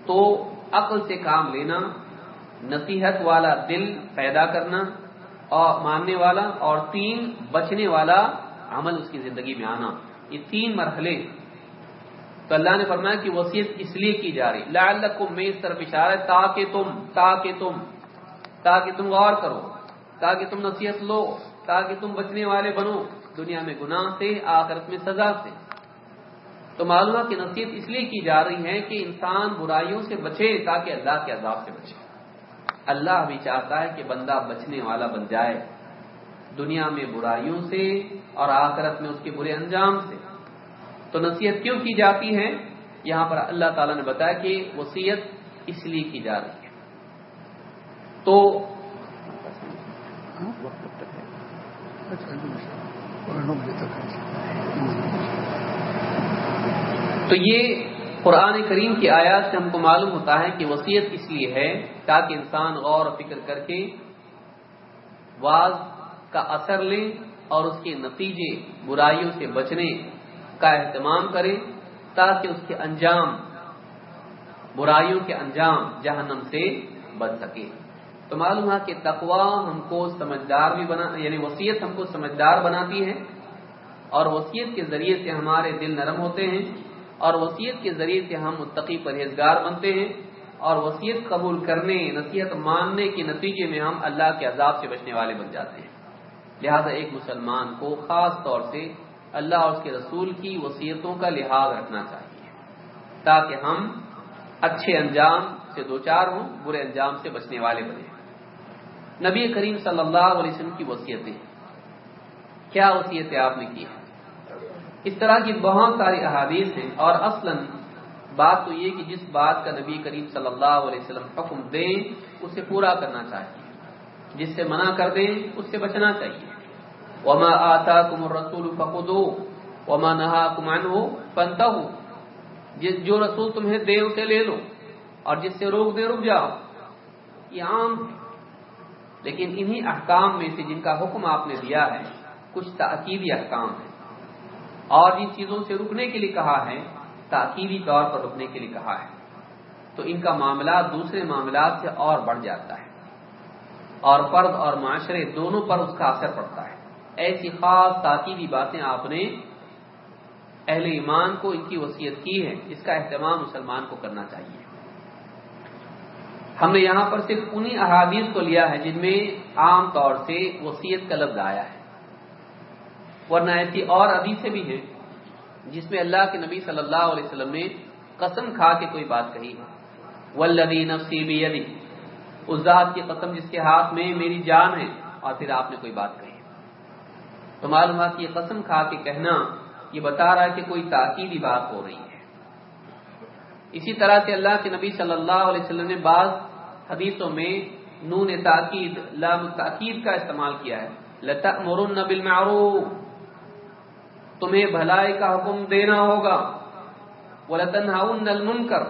تو عقل سے کام لینا، نصیحت والا دل پیدا کرنا اور ماننے والا اور تین بچنے والا عمل اس کی زندگی میں آنا۔ یہ تین مرحلے۔ تو اللہ نے فرمایا کہ وصیت اس لیے کی جا رہی۔ لعلکم میں اس طرف اشارہ تاکہ تم تاکہ تم تاکہ تم غور کرو، تاکہ تم نصیحت لو، تاکہ تم بچنے والے بنو۔ دنیا میں گناہ سے، آخرت میں سزا سے۔ تو معلومہ کی نصیحت اس لیے کی جا رہی ہے کہ انسان برائیوں سے بچے تاکہ اللہ کے عذاب سے بچے۔ اللہ بھی چاہتا ہے کہ بندہ بچنے والا بن جائے دنیا میں برائیوں سے اور آخرت میں اس کے برے انجام سے۔ تو نصیحت کیوں کی جاتی ہے؟ یہاں پر اللہ تعالیٰ نے بتایا کہ وسیعت اس لیے کی جا رہی ہے۔ تو تو یہ قرآن کریم کی آیات سے ہم کو معلوم ہوتا ہے کہ وسیعت اس لیے ہے تاکہ انسان غور و فکر کر کے واز کا اثر لے اور اس کے نتیجے برائیوں سے بچنے کا اہتمام کرے تاکہ اس کے انجام برائیوں کے انجام جہنم سے بچ سکے۔ تو معلوم ہے کہ تقوا ہم کو سمجھدار بھی بنا یعنی وسیعت ہم کو سمجھدار بناتی ہے اور وسیعت کے ذریعے سے ہمارے دل نرم ہوتے ہیں۔ اور وسیعت کے ذریعے سے ہم متقی پرہیزگار بنتے ہیں اور وسیعت قبول کرنے، نصیحت ماننے کے نتیجے میں ہم اللہ کے عذاب سے بچنے والے بن جاتے ہیں۔ لہذا ایک مسلمان کو خاص طور سے اللہ اور اس کے رسول کی وصیتوں کا لحاظ رکھنا چاہیے تاکہ ہم اچھے انجام سے دوچار ہوں، برے انجام سے بچنے والے بنے۔ نبی کریم صلی اللہ علیہ وسلم کی وصیتیں۔ کیا وصیتیں آپ نے کی؟ ہیں اس طرح کی بہت ساری احادیث ہیں اور اصلا بات تو یہ کہ جس بات کا نبی کریم صلی اللہ علیہ وسلم حکم دیں، اسے پورا کرنا چاہیے۔ جس سے منع کر دیں، اس سے بچنا چاہیے۔ وما آتا کم رسول فخو وما نہا کمان ہو پنتا ہو جس جو رسول تمہیں دے، اسے لے لو۔ اور جس سے روک دے، رک جاؤ۔ یہ عام ہے۔ لیکن انہی احکام میں سے جن کا حکم آپ نے دیا ہے، کچھ تاکیدی احکام ہے اور جن چیزوں سے رکنے کے لیے کہا ہے، تاکیدی طور پر رکنے کے لیے کہا ہے، تو ان کا معاملات دوسرے معاملات سے اور بڑھ جاتا ہے۔ اور فرد اور معاشرے دونوں پر اس کا اثر پڑتا ہے۔ ایسی خاص تاکیدی باتیں آپ نے اہل ایمان کو ان کی وصیت کی ہے، اس کا اہتمام مسلمان کو کرنا چاہیے۔ ہم نے یہاں پر صرف انہی احادیث کو لیا ہے جن میں عام طور سے وسیعت کا لفظ آیا ہے۔ ورنہ ایسی اور ابھی سے بھی ہیں جس میں اللہ کے نبی صلی اللہ علیہ وسلم نے قسم کھا کے کوئی بات کہی ہے۔ ولدی نفسی بھی اس ذات کی قسم جس کے ہاتھ میں میری جان ہے اور پھر آپ نے کوئی بات کہی تو معلوم ہے کہ یہ قسم کھا کے کہنا، یہ بتا رہا ہے کہ کوئی تاکیدی بات ہو رہی ہے۔ اسی طرح سے اللہ کے نبی صلی اللہ علیہ وسلم نے بعض حدیثوں میں نون تاکید، لام تاکید کا استعمال کیا ہے۔ لتا مرن بالمعروف۔ تمہیں بھلائی کا حکم دینا ہوگا۔ وہ لطن المنکر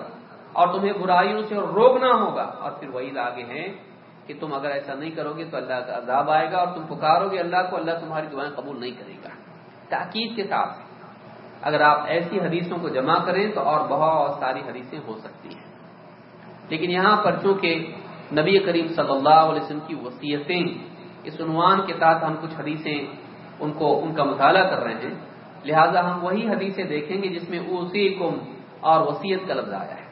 اور تمہیں برائیوں سے روکنا ہوگا۔ اور پھر وہی آگے ہیں کہ تم اگر ایسا نہیں کرو گے تو اللہ کا عذاب آئے گا اور تم پکارو گے اللہ کو، اللہ تمہاری دعائیں قبول نہیں کرے گا۔ تاکید کے ساتھ۔ اگر آپ ایسی حدیثوں کو جمع کریں تو اور بہت ساری حدیثیں ہو سکتی ہیں۔ لیکن یہاں پر چونکہ نبی کریم صلی اللہ علیہ وسلم کی وصیتیں، اس عنوان کے ساتھ ہم کچھ حدیثیں ان کو، ان کا مطالعہ کر رہے ہیں۔ لہذا ہم وہی حدیثیں دیکھیں گے جس میں اسی کم اور وسیعت کا لفظ آیا ہے۔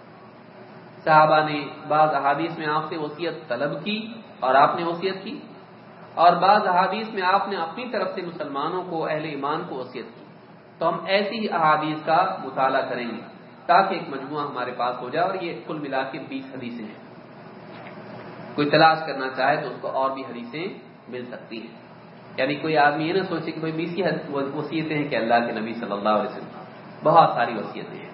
صحابہ نے بعض احادیث میں آپ سے وصیت طلب کی اور آپ نے وصیت کی، اور بعض احادیث میں آپ نے اپنی طرف سے مسلمانوں کو، اہل ایمان کو وصیت کی۔ تو ہم ایسی ہی احادیث کا مطالعہ کریں گے تاکہ ایک مجموعہ ہمارے پاس ہو جائے اور یہ کل ملا کے بیس حدیثیں ہیں۔ کوئی تلاش کرنا چاہے تو اس کو اور بھی حدیثیں مل سکتی ہیں۔ یعنی کوئی آدمی یہ نہ سوچے کہ بھائی بیس وصیتیں ہیں کہ اللہ کے نبی صلی اللہ علیہ وسلم۔ بہت ساری وصیتیں ہیں۔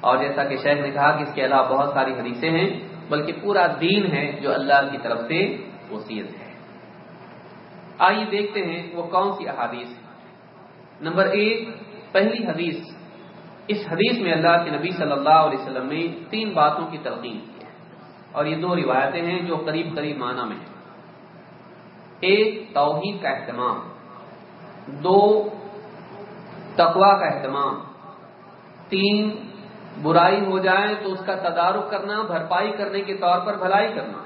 اور جیسا کہ شیخ نے کہا کہ اس کے علاوہ بہت ساری حدیثیں ہیں، بلکہ پورا دین ہے جو اللہ کی طرف سے وصیت ہے۔ آئیے دیکھتے ہیں وہ کون سی احادیث۔ ہے نمبر ایک، پہلی حدیث۔ اس حدیث میں اللہ کے نبی صلی اللہ علیہ وسلم نے تین باتوں کی تلقین کی ہے۔ اور یہ دو روایتیں ہیں جو قریب قریب معنی میں ہیں۔ ایک توحید کا اہتمام، دو تقوا کا اہتمام، تین برائی ہو جائے تو اس کا تدارک کرنا، بھرپائی کرنے کے طور پر بھلائی کرنا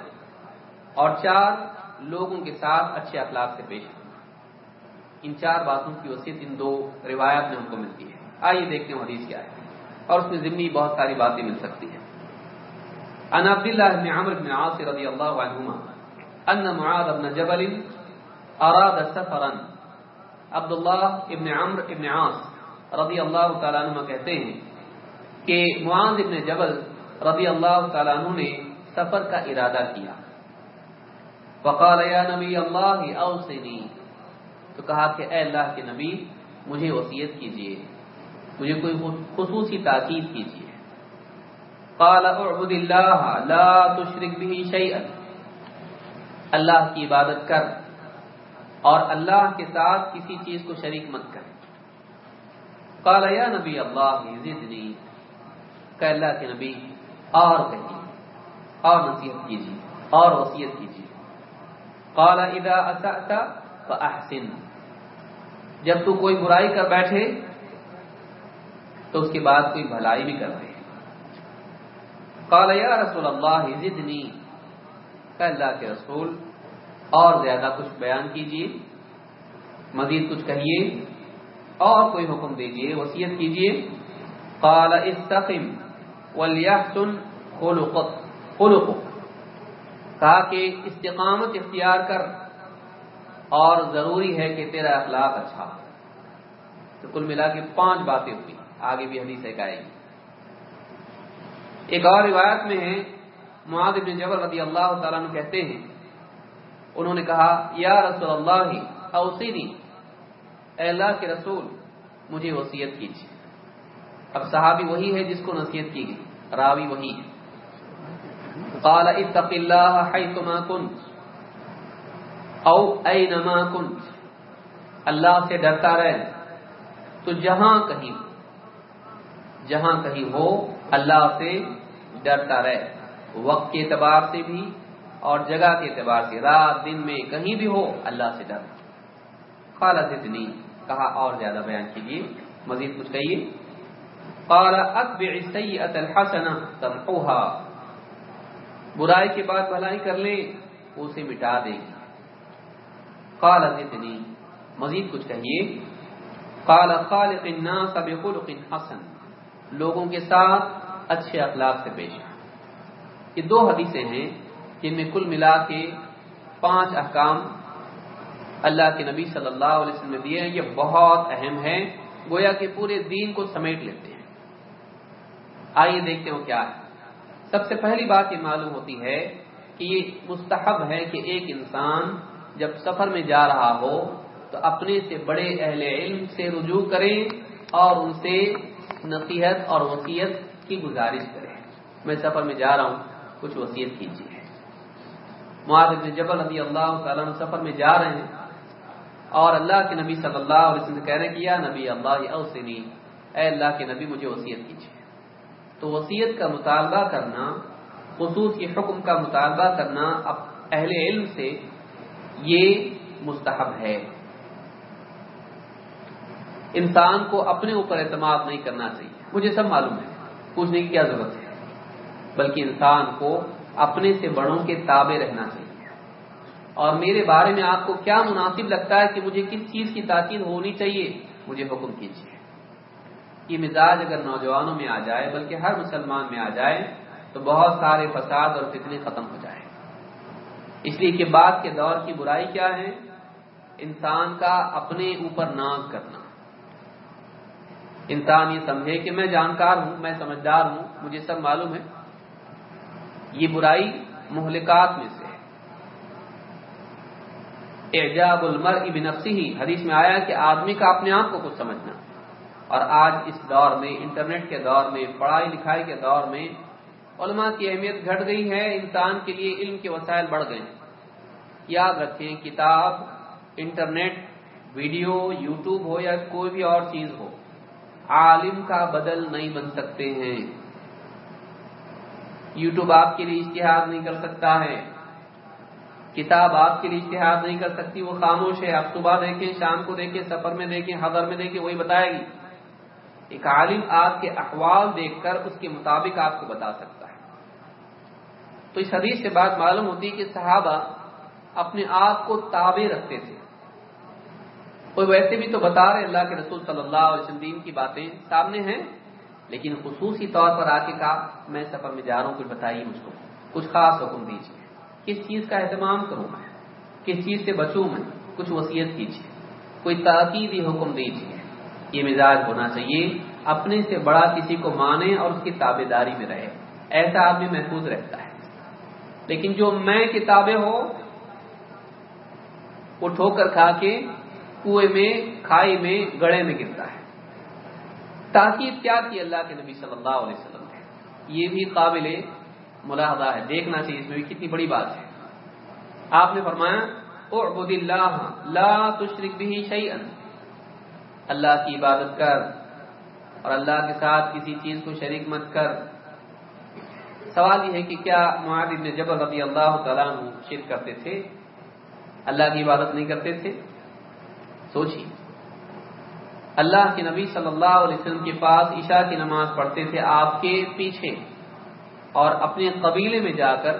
اور چار لوگوں کے ساتھ اچھے اخلاق سے پیش کرنا ان چار باتوں کی وصیت، ان دو روایات میں ہم کو ملتی ہے۔ آئیے دیکھتے ہیں حدیث کیا ہے اور اس میں ضمنی بہت ساری باتیں مل سکتی ہیں۔ ان عبد الله بن عمرو بن عاص رضي الله عنهما ان معاذ بن جبل اراد سفرا. عبد الله ابن عمرو ابن عاص رضی اللہ تعالیٰ عنہ کہتے ہیں کہ معاذ ابن جبل رضی اللہ تعالیٰ عنہ نے سفر کا ارادہ کیا۔ وقال، یا نبی اللہ، اوصنی. تو کہا کہ، اے اللہ کے نبی، مجھے وصیت کیجیے، مجھے کوئی خصوصی تاکید کیجیے۔ قال، اعبد اللہ، لا تشرک به شیئا. اللہ کی عبادت کر اور اللہ کے ساتھ کسی چیز کو شریک مت کر۔ قال، یا نبی اللہ، زدنی۔ کہ اللہ کے نبی، اور کہیے اور نصیحت کیجیے۔ اور وصیت کیجیے۔ قال، اذا اسأت فاحسن جب تو کوئی برائی کر بیٹھے، تو اس کے بعد کوئی بھلائی بھی کر رہے۔ قال، یا رسول اللہ، زدنی۔ کہ اللہ کے رسول اور زیادہ کچھ بیان کیجیے، مزید کچھ کہیے، اور کوئی حکم دیجیے، وصیت کیجیے۔ قال استقم ولیحسن خلقت خلق کہا کہ استقامت اختیار کر، اور ضروری ہے کہ تیرا اخلاق اچھا تو کل ملا کے پانچ باتیں ہوئی، آگے بھی حدیث ایک آئے گی۔ ایک اور روایت میں ہے معاذ بن جبر رضی اللہ تعالیٰ عنہ کہتے ہیں، انہوں نے کہا، یا رسول اللہ اوسینی اے اللہ کے رسول، مجھے وصیت کیجیے۔ اب صحابی وہی ہے جس کو نصیحت کی گئی، راوی وہی ہے۔ قال، اتق اللہ حیثما کنت، او اینما کنت۔ اللہ سے ڈرتا رہے، تو جہاں کہیں جہاں کہیں ہو، اللہ سے ڈرتا رہے۔ وقت کے اعتبار سے بھی اور جگہ کے اعتبار سے۔ رات دن میں کہیں بھی ہو، اللہ سے ڈر۔ قال زدنی، کہا اور زیادہ بیان کیجیے۔ مزید کچھ کہیے۔ قال، اتبع السیئۃ الحسنہ تمحوها برائی کے بعد بھلائی کر لے اسے مٹا دے گی قال زدنی، مزید کچھ کہیے۔ قال، خالق الناس بخلق حسن۔ لوگوں کے ساتھ اچھے اخلاق سے پیش۔ یہ دو حدیثیں ہیں جن میں کل ملا کے پانچ احکام اللہ کے نبی صلی اللہ علیہ وسلم نے دیے ہیں، یہ بہت اہم ہے گویا کہ پورے دین کو سمیٹ لیتے ہیں۔ آئیے دیکھتے ہو کیا ہے۔ سب سے پہلی بات یہ معلوم ہوتی ہے کہ یہ مستحب ہے کہ ایک انسان جب سفر میں جا رہا ہو تو اپنے سے بڑے اہل علم سے رجوع کریں اور ان سے نصیحت اور وصیت کی گزارش کریں۔ میں سفر میں جا رہا ہوں۔ کچھ وصیت کیجیے۔ معاذ بن جبل رضی اللہ تعالیٰ سفر میں جا رہے ہیں اور اللہ کے نبی صلی اللہ علیہ وسلم کہہ رہے کیا نبی اللہ اوسنی اے اللہ کے نبی مجھے وصیت کیجیے۔ تو وصیت کا مطالبہ کرنا، خصوص کے حکم کا مطالبہ کرنا اہل علم سے یہ مستحب ہے۔ انسان کو اپنے اوپر اعتماد نہیں کرنا چاہیے، مجھے سب معلوم ہے، پوچھنے کی کیا ضرورت ہے؟ بلکہ انسان کو اپنے سے بڑوں کے تابع رہنا چاہیے۔ اور میرے بارے میں آپ کو کیا مناسب لگتا ہے کہ مجھے کس چیز کی تاکید ہونی چاہیے؟ مجھے حکم کیجیے یہ مزاج اگر نوجوانوں میں آ جائے، بلکہ ہر مسلمان میں آ جائے، تو بہت سارے فساد اور فتنے ختم ہو جائے اس لیے کہ بعد کے دور کی برائی کیا ہے؟ انسان کا اپنے اوپر ناز کرنا۔ انسان یہ سمجھے کہ میں جانکار ہوں، میں سمجھدار ہوں، مجھے سب معلوم ہے۔ یہ برائی مہلکات میں سے ہے۔ اعجاب المر بنفسی ہی حدیث میں آیا کہ آدمی کا اپنے آپ کو کچھ سمجھنا۔ اور آج اس دور میں، انٹرنیٹ کے دور میں، پڑھائی لکھائی کے دور میں علماء کی اہمیت گھٹ گئی ہے، انسان کے لیے علم کے وسائل بڑھ گئے یاد رکھیں، کتاب، انٹرنیٹ، ویڈیو، یوٹیوب ہو یا کوئی بھی اور چیز ہو، عالم کا بدل نہیں بن سکتے ہیں۔ یوٹیوب آپ کے لیے اشتہار نہیں کر سکتا ہے، کتاب آپ کے لیے اشتہار نہیں کر سکتی، وہ خاموش ہے۔ آپ صبح دیکھیں، شام کو دیکھیں، سفر میں دیکھیں، حضر میں دیکھیں، وہی بتائے گی۔ ایک عالم آپ کے احوال دیکھ کر اس کے مطابق آپ کو بتا سکتا ہے۔ تو اس حدیث سے بات معلوم ہوتی ہے کہ صحابہ اپنے آپ کو تابع رکھتے تھے۔ کوئی ویسے بھی تو بتا رہے اللہ کے رسول صلی اللہ علیہ وسلم دین کی باتیں سامنے ہیں۔ لیکن خصوصی طور پر آ کے کہا، میں سفر میں جا رہا ہوں، کچھ بتائیے مجھ کو۔ کچھ خاص حکم دیجیے کس چیز کا اہتمام کروں میں؟ کس چیز سے بچوں میں؟ کچھ وصیت کیجیے کوئی تاکیدی حکم دیجیے یہ مزاج ہونا چاہیے۔ اپنے سے بڑا کسی کو مانے اور اس کی تابے داری میں رہے۔ ایسا آدمی محفوظ رہتا ہے۔ لیکن جو میں کتابیں ہو، وہ ٹھوکر کھا کے کنویں میں، کھائی میں گڑے میں گرتا تاکید کیا کی اللہ کے نبی صلی اللہ علیہ وسلم نے یہ بھی قابل ملاحظہ ہے۔ دیکھنا چاہیے اس میں بھی کتنی بڑی بات ہے۔ آپ نے فرمایا، اعبد اللہ لا تشرک بھی شیئا۔ اللہ کی عبادت کر اور اللہ کے ساتھ کسی چیز کو شریک مت کر۔ سوال یہ ہے کہ کیا معاذ بن جبل رضی اللہ تعالیٰ شرک کرتے تھے؟ اللہ کی عبادت نہیں کرتے تھے؟ سوچیے۔ اللہ کے نبی صلی اللہ علیہ وسلم کے پاس عشاء کی نماز پڑھتے تھے آپ کے پیچھے اور اپنے قبیلے میں جا کر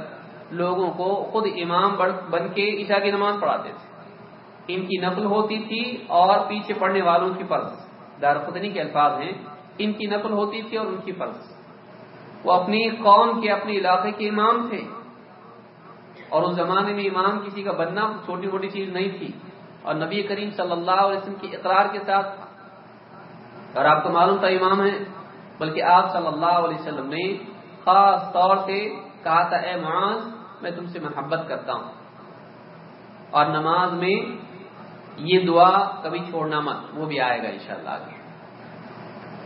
لوگوں کو خود امام بن کے عشاء کی نماز پڑھاتے تھے۔ ان کی نقل ہوتی تھی اور پیچھے پڑھنے والوں کی فرض۔ دار خدنی کے الفاظ ہیں۔ ان کی نقل ہوتی تھی اور ان کی فرض۔ وہ اپنی قوم کے اپنے علاقے کے امام تھے۔ اور اس زمانے میں امام کسی کا بننا چھوٹی موٹی چیز نہیں تھی۔ اور نبی کریم صلی اللہ علیہ وسلم کی اقرار کے ساتھ اور آپ کو معلوم تھا امام ہے بلکہ آپ صلی اللہ علیہ وسلم نے خاص طور سے کہا تھا، اے معاذ، میں تم سے محبت کرتا ہوں۔ اور نماز میں یہ دعا کبھی چھوڑنا مت، وہ بھی آئے گا انشاءاللہ آگے۔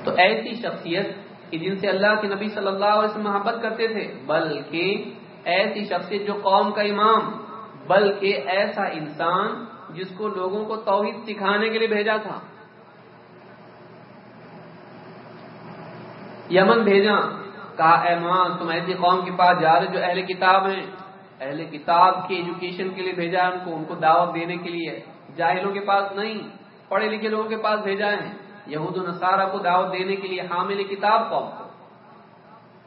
تو ایسی شخصیت کہ جن سے اللہ کے نبی صلی اللہ علیہ وسلم محبت کرتے تھے، بلکہ ایسی شخصیت جو قوم کا امام، بلکہ ایسا انسان جس کو لوگوں کو توحید سکھانے کے لیے بھیجا تھا۔ یمن بھیجا کہا، اے ماں، تم ایسی قوم کے پاس جا رہے جو اہل کتاب ہیں۔ اہل کتاب کی ایجوکیشن کے لیے بھیجا ان کو ان کو دعوت دینے کے لیے۔ جاہلوں کے پاس نہیں، پڑھے لکھے لوگوں کے پاس بھیجا ہے۔ یہود و نصارہ کو دعوت دینے کے لیے حامل کتاب قوم کو۔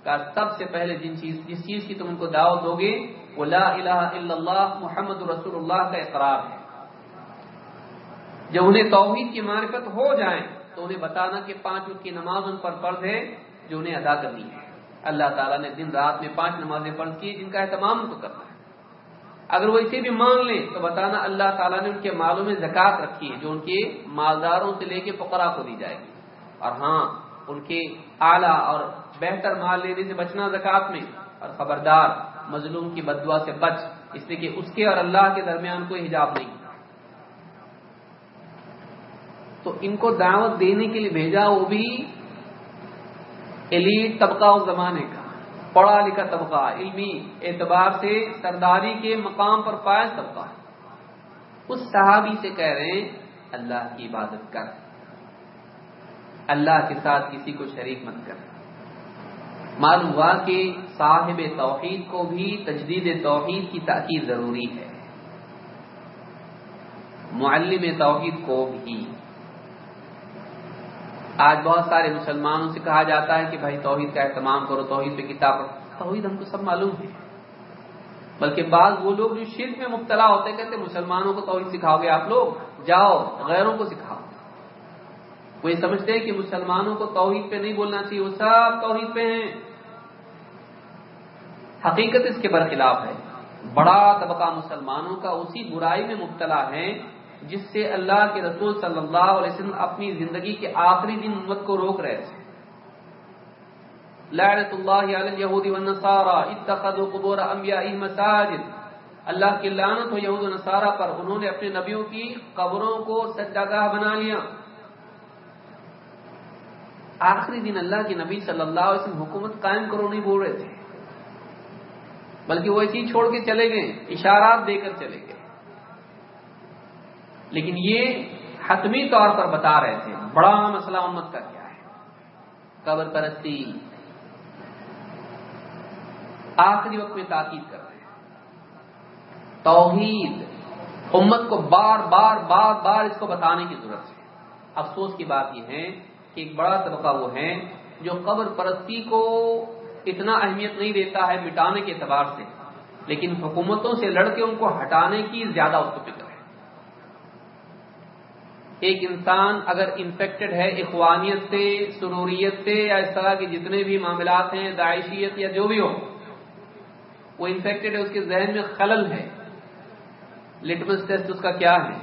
کہا، سب سے پہلے جن چیز، جس چیز کی تم ان کو دعوت دو گے، وہ لا الہ الا اللہ، محمد رسول اللہ کا اقرار ہے۔ جب انہیں توحید کی معرفت ہو جائیں تو انہیں بتانا کہ پانچ وقت کی نماز ان پر فرض ہے۔ جو انہیں ادا کرنی ہے۔ اللہ تعالیٰ نے دن رات میں پانچ نمازیں فرض کی، جن کا اہتمام ان کو کرنا ہے۔ اگر وہ اسے بھی مان لیں تو بتانا اللہ تعالیٰ نے ان کے مالوں میں زکوٰۃ رکھی ہے، جو ان کے مالداروں سے لے کے فقرا کو دی جائے گی۔ اور ہاں ان کے اعلیٰ اور بہتر مال لینے سے بچنا زکوٰۃ میں۔ اور خبردار، مظلوم کی بدوا سے بچ، اس لیے کہ اس کے اور اللہ کے درمیان کوئی حجاب نہیں۔ تو ان کو دعوت دینے کے لیے بھیجا وہ بھی ایلیٹ طبقہ اس زمانے کا، پڑھا لکھا طبقہ، علمی اعتبار سے سرداری کے مقام پر فائز طبقہ اس صحابی سے کہہ رہے ہیں، اللہ کی عبادت کر۔ اللہ کے ساتھ کسی کو شریک مت کر۔ معلوم ہوا کہ صاحب توحید کو بھی تجدید توحید کی تاکید ضروری ہے۔ معلم توحید کو بھی آج بہت سارے مسلمانوں سے کہا جاتا ہے کہ بھائی توحید کا اہتمام کرو، توحید پہ کتاب توحید ہم کو سب معلوم ہے۔ بلکہ بعض وہ لوگ جو شرک میں مبتلا ہوتے کہتے مسلمانوں کو توحید سکھاؤ گے آپ لوگ، جاؤ، غیروں کو سکھاؤ۔ وہ یہ سمجھتے ہیں کہ مسلمانوں کو توحید پہ نہیں بولنا چاہیے، وہ سب توحید پہ ہیں۔ حقیقت اس کے برخلاف ہے۔ بڑا طبقہ مسلمانوں کا اسی برائی میں مبتلا ہے جس سے اللہ کے رسول صلی اللہ علیہ وسلم اپنی زندگی کے آخری دن امت کو روک رہے تھے۔ لعنت اللہ علی یہودی والنصارى اتخذوا قبور انبیائهم مساجد۔ اللہ کی لعنت ہو یہود و نصارہ پر انہوں نے اپنے نبیوں کی قبروں کو سجدہ بنا لیا۔ آخری دن اللہ کے نبی صلی اللہ علیہ وسلم حکومت قائم کرو نہیں بول رہے تھے، بلکہ وہ ایسی چھوڑ کے چلے گئے، اشارات دے کر چلے گئے۔ لیکن یہ حتمی طور پر بتا رہے تھے، بڑا مسئلہ امت کا کیا ہے؟ قبر پرستی۔ آخری وقت میں تاکید کر رہے ہیں۔ توحید۔ امت کو بار بار بار بار اس کو بتانے کی ضرورت ہے۔ افسوس کی بات یہ ہے کہ ایک بڑا طبقہ وہ ہے جو قبر پرستی کو اتنا اہمیت نہیں دیتا ہے مٹانے کے اعتبار سے، لیکن حکومتوں سے لڑ کے ان کو ہٹانے کی زیادہ اس کو فکر ایک انسان اگر انفیکٹڈ ہے اخوانیت سے، سروریت سے یا اس طرح کے جتنے بھی معاملات ہیں، داعشیت یا جو بھی ہو، وہ انفیکٹڈ ہے، اس کے ذہن میں خلل ہے۔ لٹمس ٹیسٹ اس کا کیا ہے؟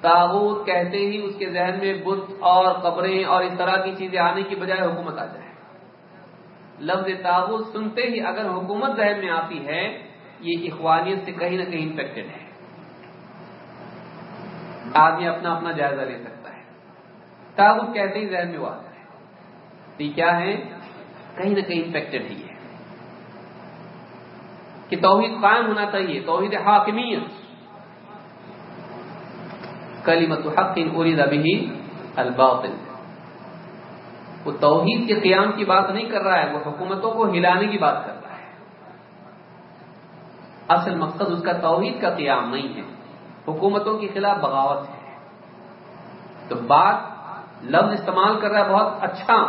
تاغوت کہتے ہی اس کے ذہن میں بت اور قبریں اور اس طرح کی چیزیں آنے کی بجائے حکومت آ جائے۔ لفظ تاغوت سنتے ہی اگر حکومت ذہن میں آتی ہے، یہ اخوانیت سے کہیں نہ کہیں انفیکٹڈ ہے۔ آدمی اپنا اپنا جائزہ لے سکتا ہے۔ تاغوت کہتے ہی ذہن میں وہ آتا ہے تو یہ کیا ہے؟ کہیں نہ کہیں انفیکٹڈ ہی ہے۔ کہ توحید قائم ہونا چاہیے۔ توحید حاکمیت کلیمت حق ارید ابھی الباطل۔ وہ توحید کے قیام کی بات نہیں کر رہا ہے، وہ حکومتوں کو ہلانے کی بات کر رہا ہے۔ اصل مقصد اس کا توحید کا قیام نہیں ہے۔ حکومتوں کے خلاف بغاوت ہے۔ تو بات لفظ استعمال کر رہا ہے بہت اچھا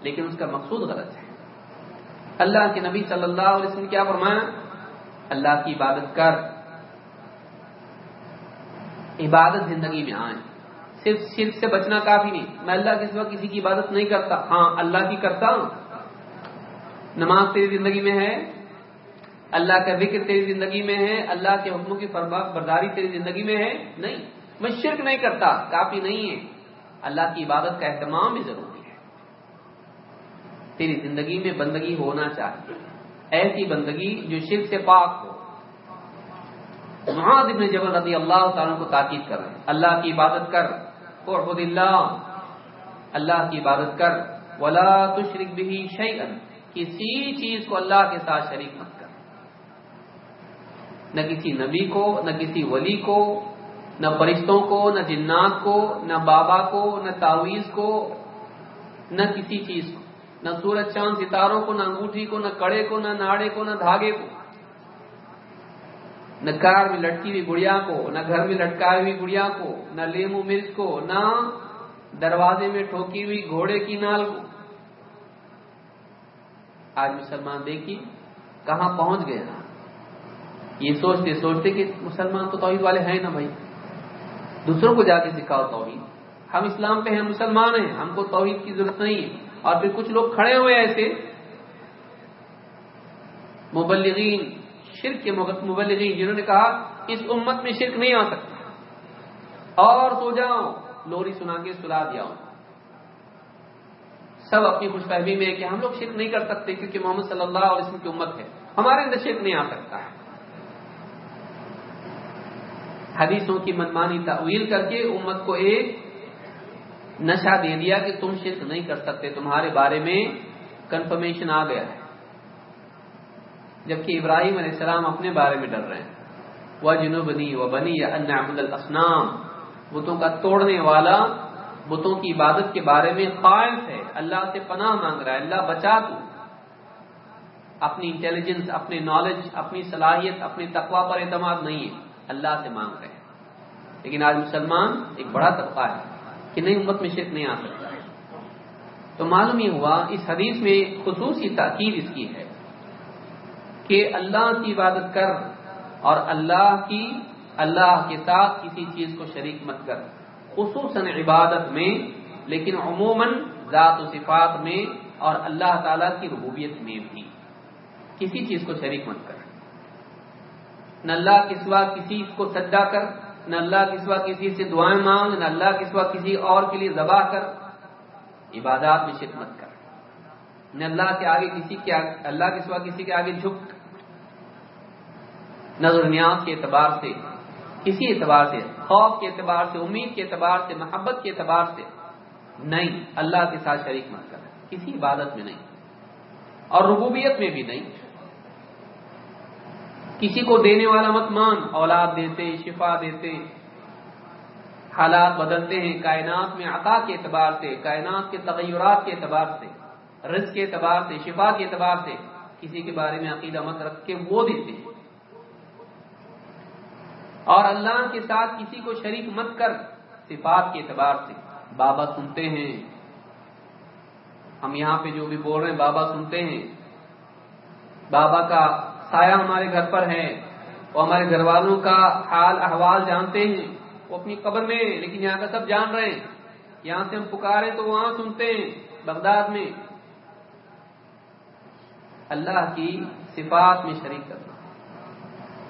لیکن اس کا مقصود غلط ہے۔ اللہ کے نبی صلی اللہ علیہ وسلم کیا فرمایا؟ اللہ کی عبادت کر۔ عبادت زندگی میں آئے صرف شرک سے بچنا کافی نہیں۔ میں اللہ کے سوا کسی کی عبادت نہیں کرتا۔ ہاں اللہ کی کرتا ہوں۔ نماز تیری زندگی میں ہے۔ اللہ کا ذکر تیری زندگی میں ہے، اللہ کے حکموں کی فرما برداری تیری زندگی میں ہے؟ نہیں۔ میں شرک نہیں کرتا، کافی نہیں ہے۔ اللہ کی عبادت کا اہتمام بھی ضروری ہے۔ تیری زندگی میں بندگی ہونا چاہیے۔ ایسی بندگی جو شرک سے پاک ہو۔ معاذ ابن جبل رضی اللہ تعالیٰ کو تاکید کر۔ رہے ہیں اللہ کی عبادت کر۔ قرب اللہ۔ اللہ کی عبادت کر۔ ولا تشرک بھی شیئا کسی چیز کو اللہ کے ساتھ شریک مت کر۔ نہ کسی نبی کو نہ کسی ولی کو نہ فرشتوں کو نہ جنات کو نہ بابا کو نہ تعویذ کو نہ کسی چیز کو نہ سورج چاند ستاروں کو نہ انگوٹھی کو نہ کڑے کو نہ ناڑے کو نہ دھاگے کو نہ کار میں لٹکی ہوئی گڑیا کو نہ گھر میں لٹکائی ہوئی گڑیا کو نہ لیمو مرچ کو نہ دروازے میں ٹھوکی ہوئی گھوڑے کی نال کو آج مسلمان دیکھیے کہاں پہنچ گئے یہ سوچتے سوچتے کہ مسلمان تو توحید والے ہیں نا بھائی۔ دوسروں کو جا کے سکھاؤ توحید۔ ہم اسلام پہ ہیں، مسلمان ہیں، ہم کو توحید کی ضرورت نہیں ہے۔ اور پھر کچھ لوگ کھڑے ہوئے ایسے۔ مبلغین، شرک کے مبلغین، جنہوں نے کہا، اس امت میں شرک نہیں آ سکتا۔ اور سو جاؤ، لوری سنا کے سلا دیا۔ سب اپنی خوش فہمی میں کہ ہم لوگ شرک نہیں کر سکتے کیونکہ محمد صلی اللہ علیہ وسلم کی امت ہے۔ ہمارے اندر شرک نہیں آ سکتا۔ ہے حدیثوں کی منمانی تعویل کر کے امت کو ایک نشہ دے دیا کہ تم شرک نہیں کر سکتے، تمہارے بارے میں کنفرمیشن آ گیا ہے۔ جبکہ ابراہیم علیہ السلام اپنے بارے میں ڈر رہے ہیں۔ وہ جنوبنی و بنی یا الاسنام بتوں کا توڑنے والا بتوں کی عبادت کے بارے میں قائم ہے اللہ سے پناہ مانگ رہا ہے، اللہ بچا تو۔ اپنی انٹیلیجنس اپنی نالج اپنی صلاحیت، اپنی تقوا پر اعتماد نہیں ہے۔ اللہ سے مانگ رہے ہیں۔ لیکن آج مسلمان ایک بڑا طبقہ ہے کہ نہیں امت میں شرک نہیں آ سکتا۔ تو معلوم یہ ہوا، اس حدیث میں خصوصی تاکید اس کی ہے کہ اللہ کی عبادت کر اور اللہ کی، اللہ کے ساتھ کسی چیز کو شریک مت کر۔ خصوصاً عبادت میں، لیکن عموماً ذات و صفات میں اور اللہ تعالی کی ربوبیت میں بھی۔ کسی چیز کو شریک مت کر۔ نہ اللہ کے سوا کسی کو سجا کر، نہ اللہ کے سوا کسی سے دعائیں مانگ، نہ اللہ کے سوا کسی اور کے لیے ذبح کر۔ عبادات میں شرک مت کر۔ نہ اللہ کے آگے کسی کے اللہ کے سوا کسی کے آگے جھک۔ نظر نیاز کے اعتبار سے، کسی اعتبار سے، خوف کے اعتبار سے، امید کے اعتبار سے، محبت کے اعتبار سے نہیں، اللہ کے ساتھ شریک مت کر۔ کسی عبادت میں نہیں۔ اور ربوبیت میں بھی نہیں۔ کسی کو دینے والا مت مان، اولاد دیتے شفا دیتے حالات بدلتے ہیں، کائنات میں عطا کے اعتبار سے، کائنات کے تغیرات کے اعتبار سے، رزق کے اعتبار سے، شفا کے اعتبار سے کسی کے بارے میں عقیدہ مت رکھ کے وہ دیتے ہیں۔ اور اللہ کے ساتھ کسی کو شریک مت کر صفات کے اعتبار سے۔ بابا سنتے ہیں۔ ہم یہاں پہ جو بھی بول رہے ہیں، بابا سنتے ہیں۔ بابا کا سایہ ہمارے گھر پر ہے وہ ہمارے گھر والوں کا حال، احوال جانتے ہیں۔ وہ اپنی قبر میں، لیکن یہاں کا سب جان رہے ہیں۔ یہاں سے ہم پکارے تو وہاں سنتے ہیں، بغداد میں۔ اللہ کی صفات میں شریک کرنا۔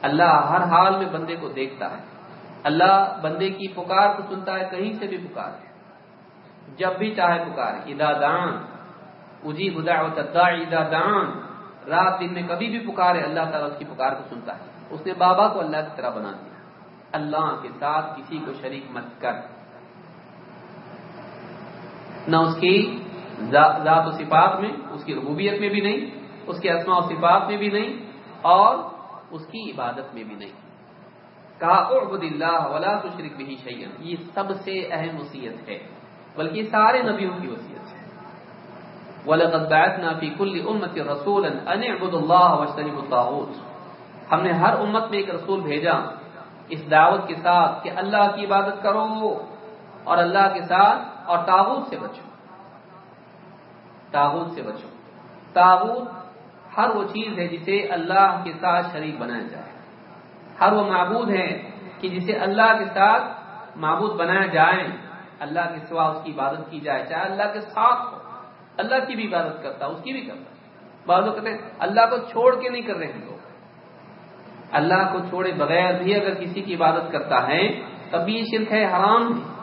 اللہ ہر حال میں بندے کو دیکھتا ہے۔ اللہ بندے کی پکار کو سنتا ہے، کہیں سے بھی پکار ہے۔ جب بھی چاہے پکار ادا دان اجی خدا ادا دان رات دن میں کبھی بھی پکارے، اللہ تعالیٰ اس کی پکار کو سنتا ہے۔ اس نے بابا کو اللہ کی طرح بنا دیا۔ اللہ کے ساتھ کسی کو شریک مت کر۔ نہ اس کی ذات و صفات میں، اس کی ربوبیت میں بھی نہیں، اس کے اسماء و صفات میں بھی نہیں، اور اس کی عبادت میں بھی نہیں۔ کہا، اعبد اللہ ولا تشرک به شیئا۔ یہ سب سے اہم وصیت ہے، بلکہ سارے نبیوں کی وصیت۔ وَلَقَدْ بَعَثْنَا فِي كُلِّ أُمَّةٍ رَسُولًا أَنِ اعْبُدُوا اللَّهَ وَاجْتَنِبُوا الطَّاغُوتَ۔ ہم نے ہر امت میں ایک رسول بھیجا۔ اس دعوت کے ساتھ کہ اللہ کی عبادت کرو اور اللہ کے ساتھ اور تاغوت سے بچو۔ تاغوت سے بچو۔ تاغوت ہر وہ چیز ہے جسے اللہ کے ساتھ شریک بنایا جائے۔ ہر وہ معبود ہے کہ جسے اللہ کے ساتھ معبود بنایا جائے۔ اللہ کے سوا اس کی عبادت کی جائے، چاہے اللہ کے ساتھ ہو۔ اللہ کی بھی عبادت کرتا، اس کی بھی کرتا۔ بعض لوگ کہتے ہیں، اللہ کو چھوڑ کے نہیں کر رہے ہیں لوگ۔ اللہ کو چھوڑے بغیر بھی اگر کسی کی عبادت کرتا ہے تب بھی یہ شرک ہے، حرام ہے۔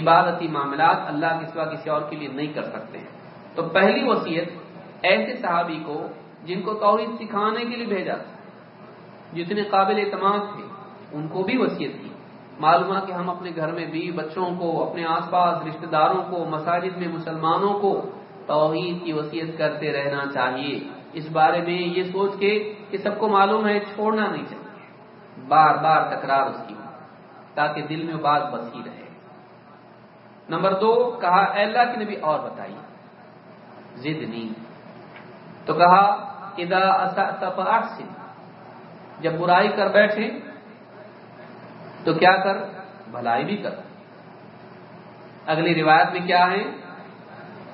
عبادتی معاملات اللہ کے سوا کسی اور کے لیے نہیں کر سکتے ہیں۔ تو پہلی وصیت ایسے صحابی کو جن کو توحید سکھانے کے لیے بھیجا تھا جتنے قابل اعتماد تھے، ان کو بھی وصیت کی۔ معلوم کہ ہم اپنے گھر میں بھی بچوں کو، اپنے آس پاس رشتہ داروں کو، مساجد میں مسلمانوں کو توحید کی وصیت کرتے رہنا چاہیے۔ اس بارے میں یہ سوچ کے کہ سب کو معلوم ہے، چھوڑنا نہیں چاہیے۔ بار بار تکرار اس کی، تاکہ دل میں بات بسی رہے۔ نمبر دو، کہا، اے اللہ کی نبی، اور بتائیے۔ زد نہیں۔ تو کہا ادا سے جب برائی کر بیٹھے، تو کیا کر؟ بھلائی بھی کر۔ اگلی روایت میں کیا ہے؟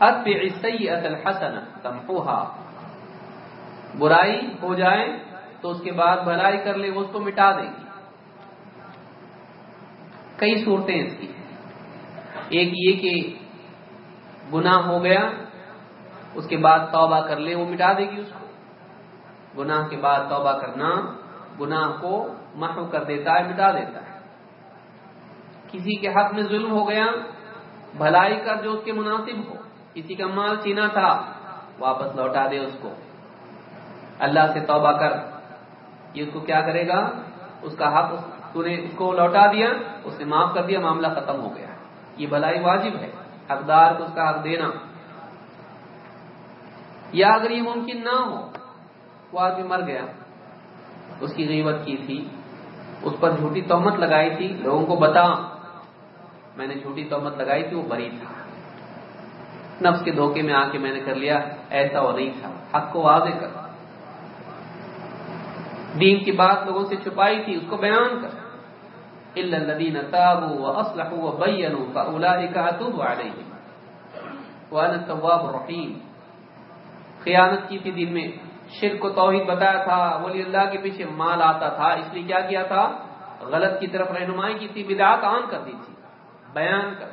الحسن تمحوها برائی ہو جائے تو اس کے بعد بھلائی کر لے، وہ اس کو مٹا دے گی۔ کئی صورتیں اس کی۔ ایک یہ کہ گناہ ہو گیا، اس کے بعد توبہ کر لے، وہ مٹا دے گی اس کو۔ گناہ کے بعد توبہ کرنا گناہ کو محو کر دیتا ہے، مٹا دیتا ہے۔ کسی کے حق میں ظلم ہو گیا، بھلائی کر جو اس کے مناسب ہو۔ کسی کا مال چینا تھا۔ واپس لوٹا دے اس کو۔ اللہ سے توبہ کر۔ یہ اس کو کیا کرے گا؟ اس کا حق تو نے اس کو لوٹا دیا، اس نے معاف کر دیا، معاملہ ختم ہو گیا۔ یہ بھلائی واجب ہے۔ حقدار کو اس کا حق دینا۔ یا اگر یہ ممکن نہ ہو، وہ آدمی مر گیا۔ اس کی غیبت کی تھی۔ اس پر جھوٹی تہمت لگائی تھی۔ لوگوں کو بتا۔ میں نے جھوٹی تہمت لگائی تھی، وہ بری تھا۔ نفس کے دھوکے میں آ کے میں نے کر لیا، ایسا وہ نہیں تھا۔ حق کو واضح کر۔ دین کی بات لوگوں سے چھپائی تھی، اس کو بیان کر۔ الذين تابوا واصلحوا وبينوا فاولئك اتوب عليهم۔ وانا التواب الرحيم۔ خیانت کی تھی دن میں۔ شرک کو توحید بتایا تھا، ولی اللہ کے پیچھے مال آتا تھا، اس لیے کیا کیا تھا؟ غلط کی طرف رہنمائی کی تھی، بدعت عام کر دی تھی۔ بیان کر۔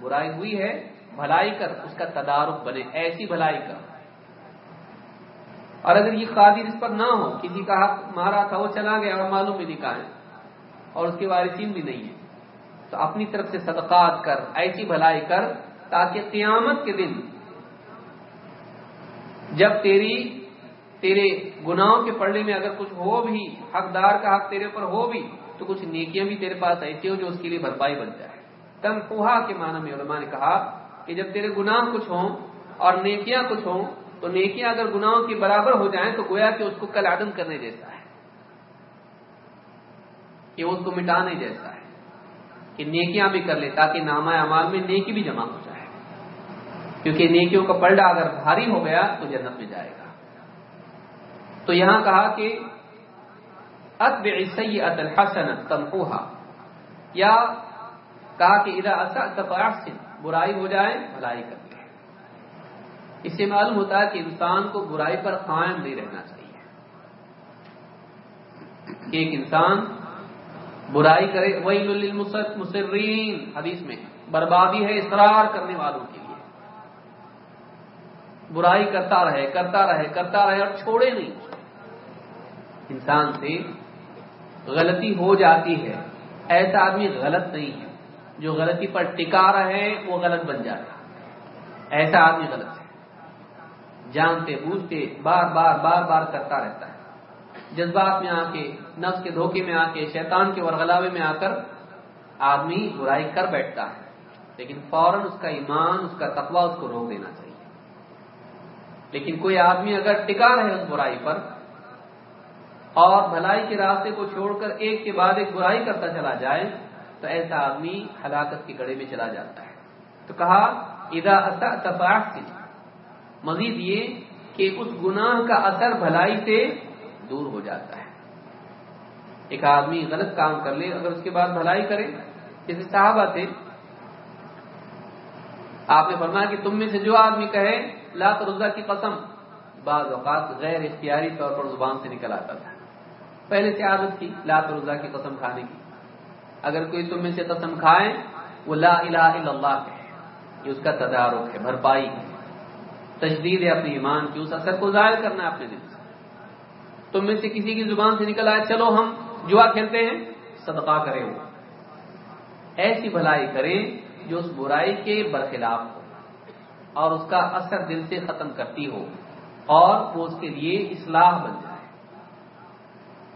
برائی ہوئی ہے بھلائی کر، اس کا تدارک بنے، ایسی بھلائی کر۔ اور اگر یہ قادر اس پر نہ ہو، کسی کا حق مارا تھا، وہ چلا گیا اور معلوم بھی نہیں ہے، اور اس کے وارثین بھی نہیں ہے تو اپنی طرف سے صدقات کر، ایسی بھلائی کر، تاکہ قیامت کے دن جب تیری، تیرے گناہوں کے پڑھنے میں اگر کچھ ہو بھی، حقدار کا حق تیرے اوپر ہو بھی، تو کچھ نیکیاں بھی تیرے پاس ایسی ہو جو اس کے لیے بھرپائی بن جائے۔ تن کوہا کے معنی میں علماء نے کہا کہ جب تیرے گناہ کچھ ہوں اور نیکیاں کچھ ہوں، تو نیکیاں اگر گناہوں کے برابر ہو جائیں تو گویا کہ اس کو کل عدم کرنے جیسا ہے۔ کہ اس کو مٹانے جیسا ہے۔ کہ نیکیاں بھی کر لے تاکہ نامہ اعمال میں نیکی بھی جمع ہو جائے۔ کیونکہ نیکیوں کا پلڈا اگر بھاری ہو گیا تو جنت میں جائے گا۔ تو یہاں کہا کہ اتب سید الحسن تمقوہا یا کہا کہ اذا اسأت برائی ہو جائے، بھلائی کر لے اس سے معلوم ہوتا ہے کہ انسان کو برائی پر قائم نہیں رہنا چاہیے۔ کہ ایک انسان برائی کرے وہی للمصرین حدیث میں بربادی ہے اصرار کرنے والوں کے لیے۔ برائی کرتا رہے کرتا رہے کرتا رہے اور چھوڑے نہیں۔ انسان سے غلطی ہو جاتی ہے، ایسا آدمی غلط نہیں ہے۔ جو غلطی پر ٹکا رہے وہ غلط بن جاتا ایسا آدمی غلط ہے۔ جانتے، بوجھتے، بار بار بار بار کرتا رہتا ہے۔ جذبات میں آ کے، نفس کے دھوکے میں آ کے، شیطان کے ورغلاوے میں آ کر آدمی برائی کر بیٹھتا ہے۔ لیکن فوراً اس کا ایمان، اس کا تقوی، اس کو روک دینا چاہیے۔ لیکن کوئی آدمی اگر ٹکا رہے اس برائی پر، اور بھلائی کے راستے کو چھوڑ کر ایک کے بعد ایک برائی کرتا چلا جائے تو ایسا آدمی ہلاکت کے گڑے میں چلا جاتا ہے۔ تو کہا ادا اثر مزید یہ کہ اس گناہ کا اثر بھلائی سے دور ہو جاتا ہے۔ ایک آدمی غلط کام کر لے، اگر اس کے بعد بھلائی کرے، جیسے صحابہ تھے۔ آپ نے فرمایا کہ تم میں سے جو آدمی کہے لات رضا کی قسم بعض اوقات غیر اختیاری طور پر زبان سے نکل آتا تھا۔ پہلے سے عادت تھی لات رضا کی قسم کھانے کی۔ اگر کوئی تم میں سے قسم کھائے، وہ لا الہ الا اللہ کہے۔ یہ اس کا تدارک ہے، بھرپائی ہے۔ تجدید ہے اپنے ایمان کی اس اثر کو ظاہر کرنا ہے اپنے دل سے۔ تم میں سے کسی کی زبان سے نکل آئے، چلو ہم جوا کھیلتے ہیں، صدقہ کرے وہ۔ ایسی بھلائی کریں جو اس برائی کے برخلاف ہو اور اس کا اثر دل سے ختم کرتی ہو اور وہ اس کے لیے اصلاح بن جائے۔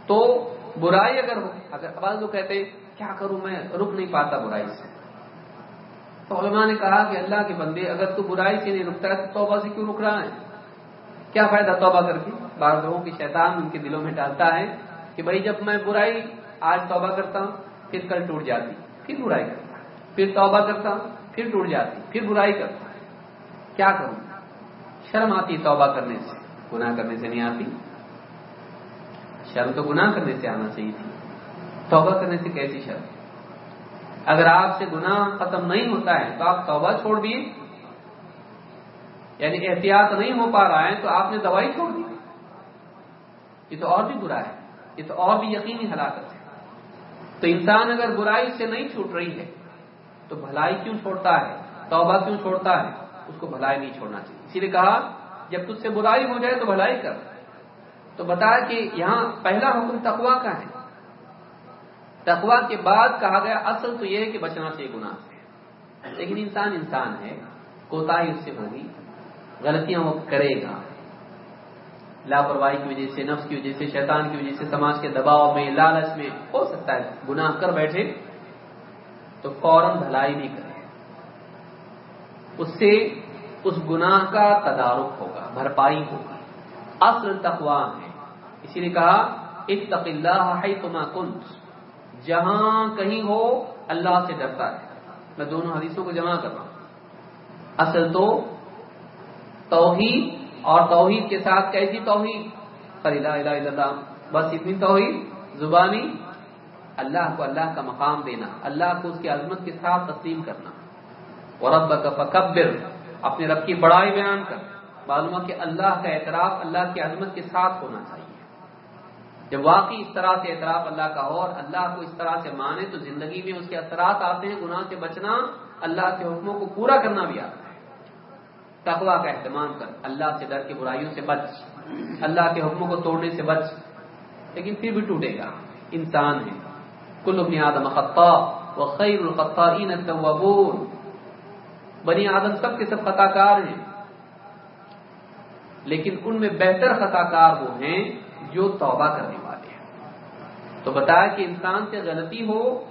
تو برائی اگر ہو، اگر لوگ کہتے کیا کروں میں رک نہیں پاتا برائی سے؟ تو علماء نے کہا کہ اللہ کے بندے اگر تو برائی سے نہیں رکتا ہے تو توبہ سے کیوں رک رہا ہے؟ کیا فائدہ توبہ کر کے؟ بعض لوگوں کی شیطان ان کے دلوں میں ڈالتا ہے کہ بھائی جب میں برائی آج توبہ کرتا ہوں، پھر کل ٹوٹ جاتی، پھر برائی کرتا، پھر توبہ کرتا ہوں، پھر ٹوٹ جاتی، پھر برائی کرتا۔ کیا کروں؟ شرم آتی توبہ کرنے سے، گناہ کرنے سے نہیں آتی؟ شرم تو گناہ کرنے سے آنا چاہیے تھی۔ توبہ کرنے سے کیسی شرم اگر آپ سے گناہ ختم نہیں ہوتا ہے تو آپ توبہ چھوڑ دیے۔ یعنی احتیاط نہیں ہو پا رہا ہے تو آپ نے دوائی چھوڑ دی۔ یہ تو اور بھی برا ہے۔ یہ تو اور بھی یقینی ہلاکت ہے۔ تو انسان اگر برائی سے نہیں چھوٹ رہی ہے تو بھلائی کیوں چھوڑتا ہے؟ توبہ کیوں چھوڑتا ہے؟ اس کو بھلائی نہیں چھوڑنا چاہیے۔ اسی لیے کہا، جب تجھ سے برائی ہو جائے تو بھلائی کر۔ تو بتایا کہ یہاں پہلا حکم تقوا کا ہے۔ تقوا کے بعد کہا گیا، اصل تو یہ ہے کہ بچنا چاہیے گناہ سے لیکن انسان انسان ہے کوتا اس سے ہوگی، غلطیاں وہ کرے گا۔ لاپرواہی کی وجہ سے، نفس کی وجہ سے، شیطان کی وجہ سے، سماج کے دباؤ میں، لالچ میں ہو سکتا ہے، گناہ کر بیٹھے تو فوراً بھلائی نہیں کرے۔ اس سے اس گناہ کا تدارک ہوگا، بھرپائی ہوگی اصل تقوا ہے۔ اسی نے کہا، اتق اللہ تما کنت۔ جہاں کہیں ہو اللہ سے ڈرتا ہے۔ میں دونوں حدیثوں کو جمع کر رہا ہوں۔ اصل تو توحید اور توحید کے ساتھ کیسی توحید؟ فریلا الہ الا اللہ۔ بس اتنی توحید؟ زبانی؟ اللہ کو اللہ کا مقام دینا، اللہ کو اس کی عظمت کے ساتھ تسلیم کرنا۔ اور رب کا فکبر، اپنے رب کی بڑائی بیان کر۔ معلوم کہ اللہ کا اعتراف اللہ کی عظمت کے ساتھ ہونا چاہیے۔ جب واقعی اس طرح سے اعتراف اللہ کا ہو اور اللہ کو اس طرح سے مانے تو زندگی میں اس کے اثرات آتے ہیں، گناہ سے بچنا اللہ کے حکموں کو پورا کرنا بھی آتا ہے۔ تقوا کا اہتمام کر، اللہ سے ڈر کے برائیوں سے بچ، اللہ کے حکموں کو توڑنے سے بچ۔ لیکن پھر بھی ٹوٹے گا۔ انسان ہے۔ کل ابن آدم خطا و خیر الخطائین التوابون۔ بنی آدم سب کے سب خطا کار ہیں۔ لیکن ان میں بہتر خطا کار وہ ہیں جو توبہ کرنے والے ہیں۔ تو بتایا کہ انسان سے غلطی ہو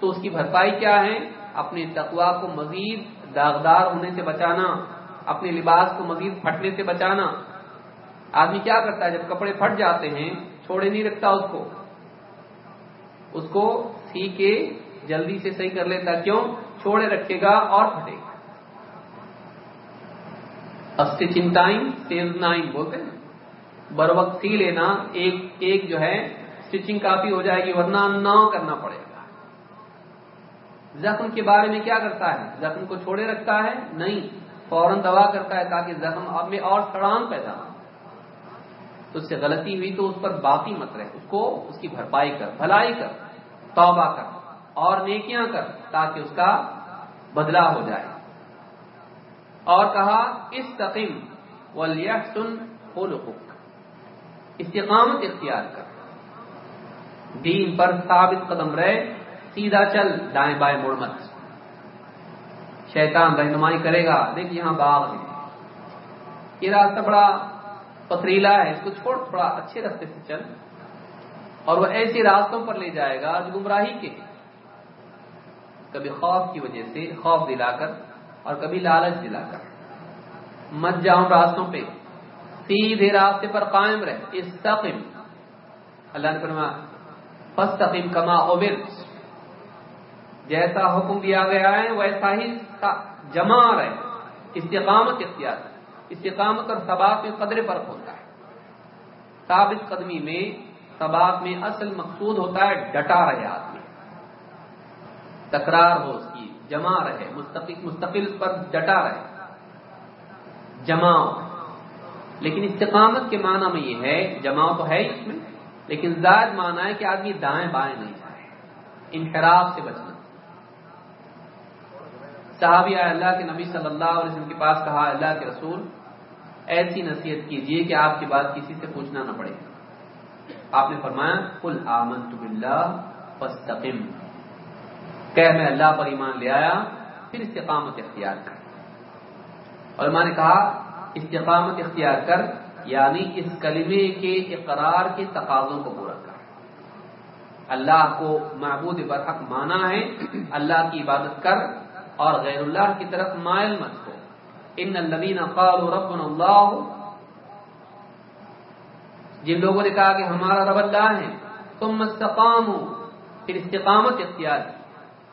تو اس کی بھرپائی کیا ہے؟ اپنے تقوا کو مزید داغدار ہونے سے بچانا، اپنے لباس کو مزید پھٹنے سے بچانا۔ آدمی کیا کرتا ہے؟ جب کپڑے پھٹ جاتے ہیں، چھوڑے نہیں رکھتا اس کو۔ اس کو سی کے جلدی سے صحیح کر لیتا۔ کیوں؟ چھوڑے رکھے گا اور پھٹے گا۔ اسٹیچنگ ٹائم سیلز نائن بولتے ہیں۔ بر وقت سی لینا ایک ایک جو ہے اسٹیچنگ کافی ہو جائے گی، ورنہ نہ کرنا پڑے گا۔ زخم کے بارے میں کیا کرتا ہے؟ زخم کو چھوڑے رکھتا ہے؟ نہیں، فوراً دوا کرتا ہے تاکہ زخم اب میں اور سڑان پیدا ہو۔ تو اس سے غلطی ہوئی تو اس پر باقی مت رہے۔ اس کو اس کی بھرپائی کر، بھلائی کر، توبہ کر، اور نیکیاں کر تاکہ اس کا بدلا ہو جائے۔ اور کہا استقیم ولیحسن خلقک۔ استقامت اختیار کر۔ دین پر ثابت قدم رہے، سیدھا چل، دائیں بائیں مڑ مت۔ شیطان رہنمائی کرے گا، دیکھ یہاں باغ ہے۔ یہ راستہ بڑا پتریلا ہے، اس کو چھوڑ، تھوڑا اچھے راستے سے چل۔ اور وہ ایسے راستوں پر لے جائے گا جو گمراہی کے کبھی خوف کی وجہ سے خوف دلا کر اور کبھی لالچ دلا کر۔ مت جاؤں راستوں پہ۔ سیدھے راستے پر قائم رہے۔ استقم۔ اللہ نے فرمایا فستقم کما اوبر جیسا حکم دیا گیا ہے، ویسا ہی جمع رہے۔ استقامت اختیار۔ استقامت اور ثبات میں قدر فرق ہوتا ہے۔ ثابت قدمی میں، ثبات میں اصل مقصود ہوتا ہے ڈٹا رہے آدمی۔ تکرار ہو اس کی، جمع رہے۔ مستقل مستقل پر ڈٹا رہے۔ جمع لیکن استقامت کے معنی میں یہ ہے جمع تو ہے اس میں، لیکن زائد معنی ہے کہ آدمی دائیں بائیں نہیں جائے انحراف سے بچنا۔ صحابی اللہ کے نبی صلی اللہ علیہ وسلم کے پاس کہا، اللہ کے رسول، ایسی نصیحت کیجیے کہ آپ کی بات کسی سے پوچھنا نہ پڑے۔ آپ نے فرمایا کل آمن فاستقم۔ کہ میں اللہ پر ایمان لے آیا، پھر استقامت اختیار کر۔ اور میں نے کہا استقامت اختیار کر یعنی اس کلمے کے اقرار کے تقاضوں کو پورا کر۔ اللہ کو معبود برحق مانا ہے، اللہ کی عبادت کر اور غیر اللہ کی طرف مائل مت ہو۔ ان الذين قالوا ربنا اللہ۔ جن لوگوں نے کہا کہ ہمارا رب اللہ ہے تم استقاموا، پھر استقامت اختیار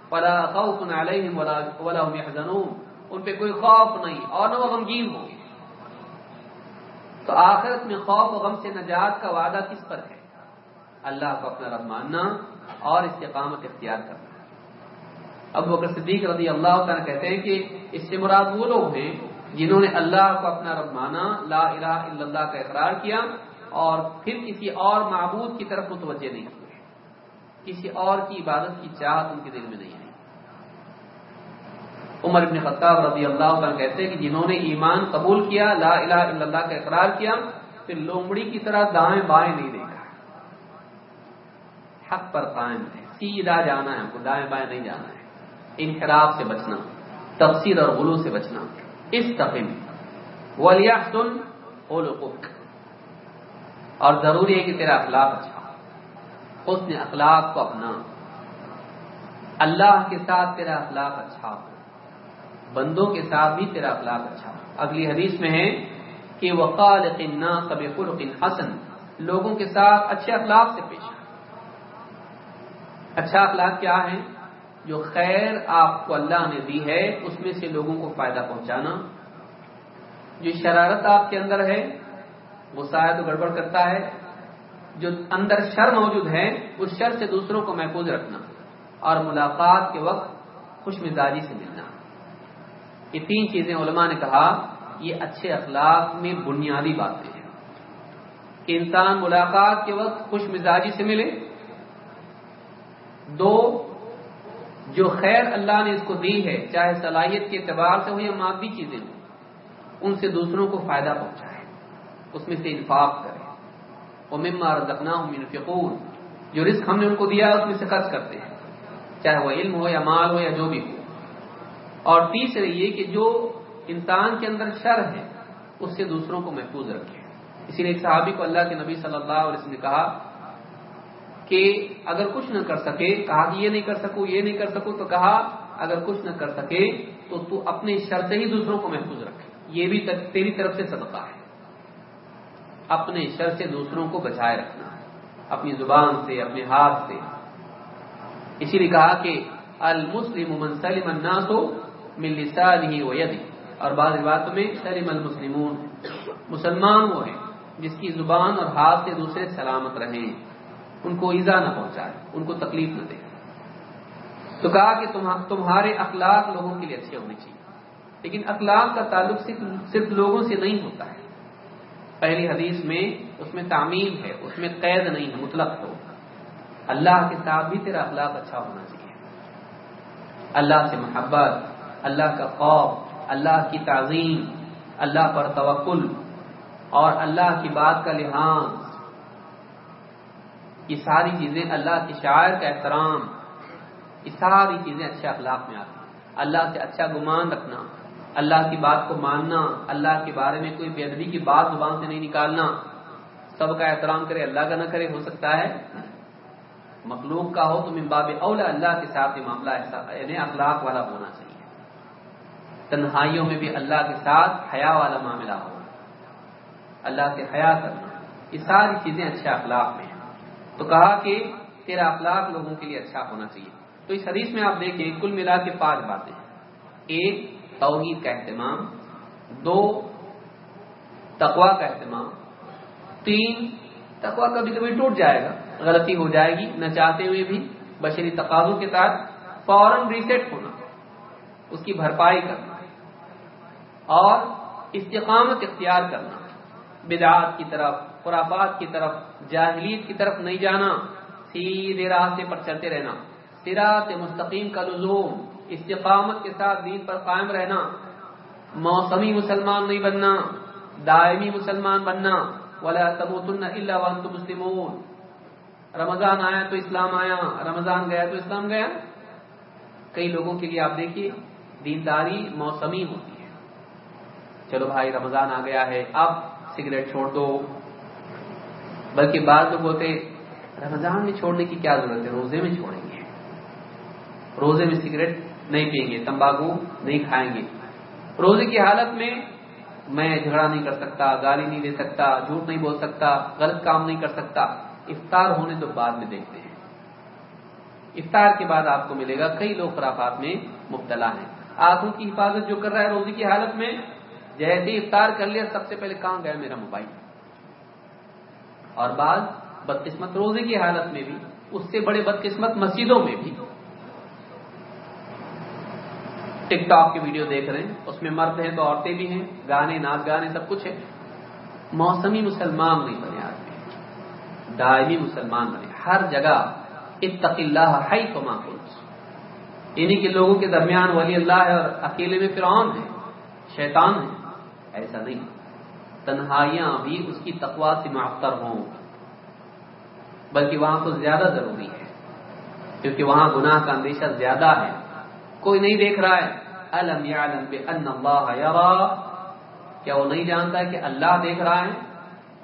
فلا خوف عليهم ولا ولا هم يحزنون ان پہ کوئی خوف نہیں اور نہ وہ غمگین ہو تو آخرت میں خوف و غم سے نجات کا وعدہ کس پر ہے؟ اللہ کو اپنا رب ماننا اور استقامت اختیار کرنا۔ اب بکر صدیق رضی اللہ تعالیٰ کہتے ہیں کہ اس سے مراد وہ لوگ ہیں جنہوں نے اللہ کو اپنا رب مانا، لا الہ الا اللہ کا اقرار کیا اور پھر کسی اور معبود کی طرف متوجہ نہیں ہوئے۔ کسی اور کی عبادت کی چاہت ان کے دل میں نہیں آئی۔ عمر ابن خطاب رضی اللہ عنہ کہتے ہیں کہ جنہوں نے ایمان قبول کیا، لا الہ الا اللہ کا اقرار کیا، پھر لومڑی کی طرح دائیں بائیں نہیں دیکھا۔ حق پر قائم ہے سیدھا جانا ہے، ہم کو دائیں بائیں نہیں جانا ہے۔ انحراف سے بچنا، تفسیر اور غلو سے بچنا۔ اس تقیم ولیہ سن اور ضروری ہے کہ تیرا اخلاق اچھا حسن اخلاق کو اپنا۔ اللہ کے ساتھ تیرا اخلاق اچھا ہو۔ بندوں کے ساتھ بھی تیرا اخلاق اچھا اگلی حدیث میں ہے کہ وقال کب خلق حسن۔ لوگوں کے ساتھ اچھے اخلاق سے پیش اچھا اخلاق کیا ہے؟ جو خیر آپ کو اللہ نے دی ہے، اس میں سے لوگوں کو فائدہ پہنچانا۔ جو شرارت آپ کے اندر ہے، وہ شاید گڑبڑ کرتا ہے۔ جو اندر شر موجود ہے، اس شر سے دوسروں کو محفوظ رکھنا۔ اور ملاقات کے وقت خوش مزاجی سے ملنا۔ یہ تین چیزیں علماء نے کہا یہ اچھے اخلاق میں بنیادی باتیں ہیں کہ انسان ملاقات کے وقت خوش مزاجی سے ملے، دو، جو خیر اللہ نے اس کو دی ہے، چاہے صلاحیت کے اعتبار سے ہو یا مادی چیزیں ہوں، ان سے دوسروں کو فائدہ پہنچائے، اس میں سے انفاق کرے۔ وہ مما رزقنا ہوں جو رزق ہم نے ان کو دیا، اس میں سے خرچ کرتے ہیں، چاہے وہ علم ہو یا مال ہو یا جو بھی ہو۔ اور تیسرے یہ کہ جو انسان کے اندر شر ہے، اس سے دوسروں کو محفوظ رکھے۔ اسی لیے صحابی کو اللہ کے نبی صلی اللہ علیہ وسلم نے کہا کہ اگر کچھ نہ کر سکے، کہا کہ یہ نہیں کر سکوں، یہ نہیں کر سکوں، تو کہا اگر کچھ نہ کر سکے، تو تو اپنے شر سے ہی دوسروں کو محفوظ رکھے۔ یہ بھی تیری طرف سے صدقہ ہے۔ اپنے شر سے دوسروں کو بچائے رکھنا اپنی زبان سے، اپنے ہاتھ سے۔ اسی لیے کہا کہ المسلم من سلم الناس من لسانه ويده. اور بعض روایتوں میں سلم المسلمون، مسلمان وہ ہیں جس کی زبان اور ہاتھ سے دوسرے سلامت رہیں۔ ان کو ایزا نہ پہنچائے، ان کو تکلیف نہ دے۔ تو کہا کہ تمہارے اخلاق لوگوں کے لیے اچھے ہونے چاہیے۔ لیکن اخلاق کا تعلق صرف صرف لوگوں سے نہیں ہوتا ہے۔ پہلی حدیث میں اس میں تعمیم ہے، اس میں قید نہیں ہے، مطلق ہو اللہ کے ساتھ بھی تیرا اخلاق اچھا ہونا چاہیے۔ اللہ سے محبت اللہ کا خوف، اللہ کی تعظیم، اللہ پر توکل اور اللہ کی بات کا لحاظ۔ یہ ساری چیزیں اللہ کی شاعر کا احترام، یہ ساری چیزیں اچھے اخلاق میں آتی اللہ سے اچھا گمان رکھنا، اللہ کی بات کو ماننا، اللہ کے بارے میں کوئی بے ادبی کی بات زبان سے نہیں نکالنا۔ سب کا احترام کرے، اللہ کا نہ کرے، ہو سکتا ہے۔ مخلوق کا ہو تو ممباب اولا اللہ کے ساتھ یہ معاملہ ایسا یعنی اخلاق والا ہونا چاہیے۔ تنہائیوں میں بھی اللہ کے ساتھ حیا والا معاملہ ہو اللہ سے حیا کرنا۔ یہ ساری چیزیں اچھے اخلاق میں ہیں۔ تو کہا کہ تیرا اخلاق لوگوں کے لیے اچھا ہونا چاہیے۔ تو اس حدیث میں آپ دیکھیں، کل ملا کے پانچ باتیں ایک، توحید کا اہتمام۔ دو تقوا کا اہتمام۔ تین تقوا کبھی کبھی ٹوٹ جائے گا۔ غلطی ہو جائے گی، نہ چاہتے ہوئے بھی بشری تقاضوں کے ساتھ فوراً ریسیٹ ہونا۔ اس کی بھرپائی کرنا۔ اور استقامت اختیار کرنا، بدعات کی طرف، خرافات کی طرف، جاہلیت کی طرف نہیں جانا، سیدھے راستے پر چلتے رہنا سراط مستقیم کا لزوم، استقامت کے ساتھ دین پر قائم رہنا، موسمی مسلمان نہیں بننا، دائمی مسلمان بننا، ولا تموتن الا وانتم مسلمون۔ رمضان آیا تو اسلام آیا، رمضان گیا تو اسلام گیا۔ کئی لوگوں کے لیے آپ دیکھیے، دینداری موسمی ہوتی ہے۔ چلو بھائی، رمضان آ گیا ہے، اب سگریٹ چھوڑ دو۔ بلکہ بعض لوگ ہوتے رمضان میں چھوڑنے کی کیا ضرورت ہے؟ روزے میں چھوڑیں گے۔ روزے میں سگریٹ نہیں پئیں گے، تمباکو نہیں کھائیں گے۔ روزے کی حالت میں میں جھگڑا نہیں کر سکتا، گالی نہیں دے سکتا، جھوٹ نہیں بول سکتا، غلط کام نہیں کر سکتا۔ افطار ہونے تو بعد میں دیکھتے ہیں۔ افطار کے بعد آپ کو ملے گا، کئی لوگ خرافات میں مبتلا ہیں۔ آنکھوں کی حفاظت جو کر رہا ہے روزے کی حالت میں جیسے افطار کر لیا، سب سے پہلے کہاں گیا میرا موبائل؟ اور بعض بدقسمت روزے کی حالت میں بھی، اس سے بڑے بدقسمت مسجدوں میں بھی۔ ٹک ٹاک کی ویڈیو دیکھ رہے ہیں، اس میں مرد ہیں تو عورتیں بھی ہیں، گانے، ناچ گانے، سب کچھ ہے۔ موسمی مسلمان نہیں بنے آدمی دائمی مسلمان بنے۔ ہر جگہ اتق اللہ ہائی تو انہیں کے لوگوں کے درمیان ولی اللہ ہے اور اکیلے میں فرعون ہے، شیطان ہے۔ ایسا نہیں۔ تنہائیاں بھی اس کی تقوا سے معطر ہوں، بلکہ وہاں تو زیادہ ضروری ہے، کیونکہ وہاں گناہ کا اندیشہ زیادہ ہے۔ کوئی نہیں دیکھ رہا ہے، الم بان اللہ یرا؟ کیا وہ نہیں جانتا کہ اللہ دیکھ رہا ہے؟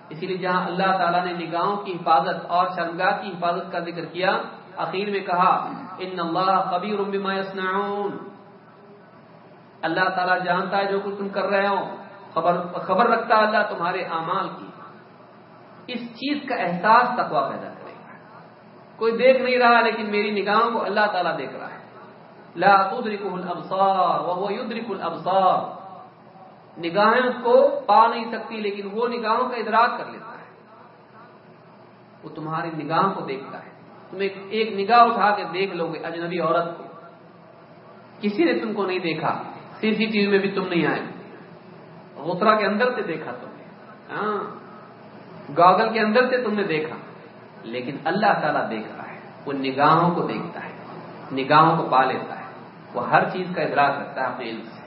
اسی لیے جہاں اللہ تعالیٰ نے نگاہوں کی حفاظت اور شرمگاہ کی حفاظت کا ذکر کیا، اخیر میں کہا، ان اللہ قبیر بما يصنعون اللہ تعالیٰ جانتا ہے جو کچھ تم کر رہے ہو۔ خبر خبر رکھتا ہے اللہ تمہارے اعمال کی اس چیز کا احساس تقوا پیدا کرے گا۔ کوئی دیکھ نہیں رہا لیکن میری نگاہوں کو اللہ تعالیٰ دیکھ رہا ہے۔ لا تدركه الابصار وهو يدرك الابصار۔ نگاہیں اس کو پا نہیں سکتی لیکن وہ نگاہوں کا ادراک کر لیتا ہے۔ وہ تمہاری نگاہوں کو دیکھتا ہے۔ تم ایک ایک نگاہ اٹھا کے دیکھ لو گے اجنبی عورت کو۔ کسی نے تم کو نہیں دیکھا۔ سی سی ٹی وی میں بھی تم نہیں آئے۔ غسرا کے اندر سے دیکھا تم نے۔ ہاں۔ گاگل کے اندر سے تم نے دیکھا۔ لیکن اللہ تعالیٰ دیکھ رہا ہے۔ وہ نگاہوں کو دیکھتا ہے۔ نگاہوں کو پا لیتا ہے۔ وہ ہر چیز کا ادراک رکھتا ہے اپنے علم سے۔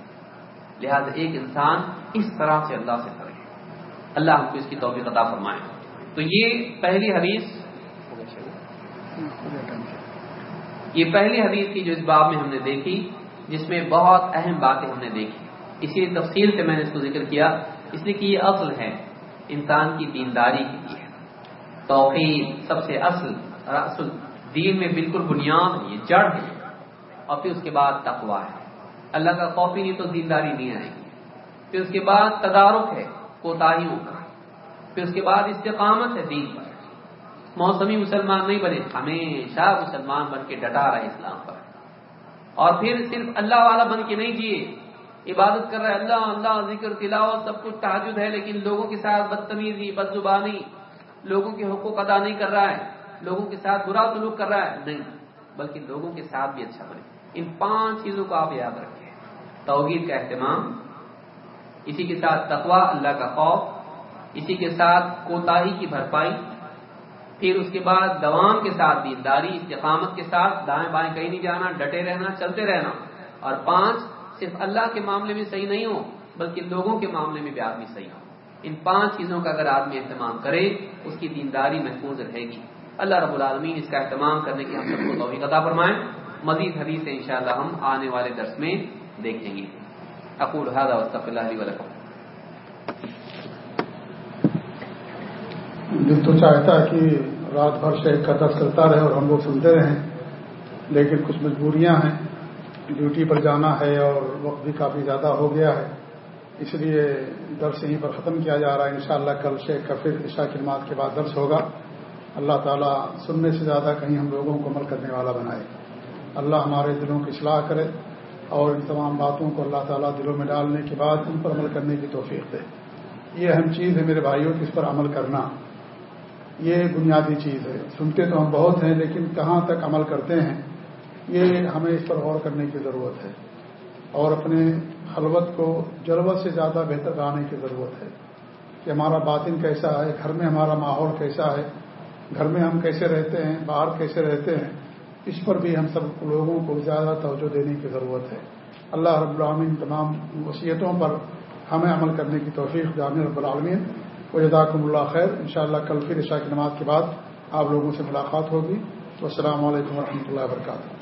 لہذا ایک انسان اس طرح سے اللہ سے کرے اللہ ہم کو اس کی توفیق عطا فرمائے۔ تو یہ پہلی حدیث یہ پہلی حدیث کی جو اس باب میں ہم نے دیکھی، جس میں بہت اہم باتیں ہم نے دیکھی۔ اسی تفصیل سے میں نے اس کو ذکر کیا، اس لیے کہ یہ اصل ہے، انسان کی دینداری کے لیے۔ توحید سب سے اصل، اور اصل دین میں بالکل بنیاد ہے، یہ جڑ ہے۔ اور پھر اس کے بعد تقوا ہے۔ اللہ کا خوف ہی نہیں تو دینداری نہیں آئے گی۔ پھر اس کے بعد تدارک ہے، کوتاہیوں کا۔ پھر اس کے بعد استقامت ہے دین پر۔ موسمی مسلمان نہیں بنے، ہمیشہ مسلمان بن کے ڈٹا رہے اسلام پر۔ اور پھر صرف اللہ والا بن کے نہیں جیے۔ عبادت کر رہے اللہ اللہ، ذکر، تلاوت، سب کچھ تحجد ہے، لیکن لوگوں کے ساتھ بدتمیزی بد زبانی لوگوں کے حقوق ادا نہیں کر رہا ہے، لوگوں کے ساتھ برا سلوک کر رہا ہے، نہیں، بلکہ لوگوں کے ساتھ بھی اچھا بنے۔ ان پانچ چیزوں کو آپ یاد رکھیں۔ توحید کا اہتمام، اسی کے ساتھ تقوا اللہ کا خوف، اسی کے ساتھ کوتاہی کی بھرپائی، پھر اس کے بعد دوام کے ساتھ دینداری، استقامت کے ساتھ دائیں بائیں کہیں نہیں جانا، ڈٹے رہنا، چلتے رہنا، اور پانچ صرف اللہ کے معاملے میں صحیح نہیں ہو، بلکہ لوگوں کے معاملے میں بھی آدمی صحیح ہو ان پانچ چیزوں کا اگر آدمی اہتمام کرے اس کی دینداری محفوظ رہے گی۔ اللہ رب العالمین اس کا اہتمام کرنے کی ہم سب کو توفیق عطا فرمائیں مزید حدیث انشاءاللہ ہم آنے والے درس میں دیکھیں گے۔ اقول هذا واستغفر الله لي ولكم. دل تو چاہتا ہے کہ رات بھر سے کا درس چلتا رہے اور ہم لوگ سنتے رہیں، لیکن کچھ مجبوریاں ہیں۔ ڈیوٹی پر جانا ہے اور وقت بھی کافی زیادہ ہو گیا ہے۔ اس لیے درس یہیں پر ختم کیا جا رہا ہے۔ انشاءاللہ کل سے کفر عشاء کی کے بعد درس ہوگا۔ اللہ تعالیٰ سننے سے زیادہ کہیں ہم لوگوں کو عمل کرنے والا بنائے۔ اللہ ہمارے دلوں کی اصلاح کرے اور ان تمام باتوں کو اللہ تعالیٰ دلوں میں ڈالنے کے بعد ان پر عمل کرنے کی توفیق دے۔ یہ اہم چیز ہے میرے بھائیوں کی اس پر عمل کرنا۔ یہ بنیادی چیز ہے۔ سنتے تو ہم بہت ہیں لیکن کہاں تک عمل کرتے ہیں؟ یہ ہمیں اس پر غور کرنے کی ضرورت ہے اور اپنے خلوت کو ضرورت سے زیادہ بہتر بنانے کی ضرورت ہے کہ ہمارا باطن کیسا ہے، گھر میں ہمارا ماحول کیسا ہے، گھر میں ہم کیسے رہتے ہیں، باہر کیسے رہتے ہیں، اس پر بھی ہم سب لوگوں کو زیادہ توجہ دینے کی ضرورت ہے۔ اللہ رب العالمین تمام وصیتوں پر ہمیں عمل کرنے کی توفیق جامع رب العالمین۔ و جداکم اللہ خیر۔ انشاءاللہ کل پھر عشاء کی نماز کے بعد آپ لوگوں سے ملاقات ہوگی۔ السلام علیکم و اللہ وبرکاتہ۔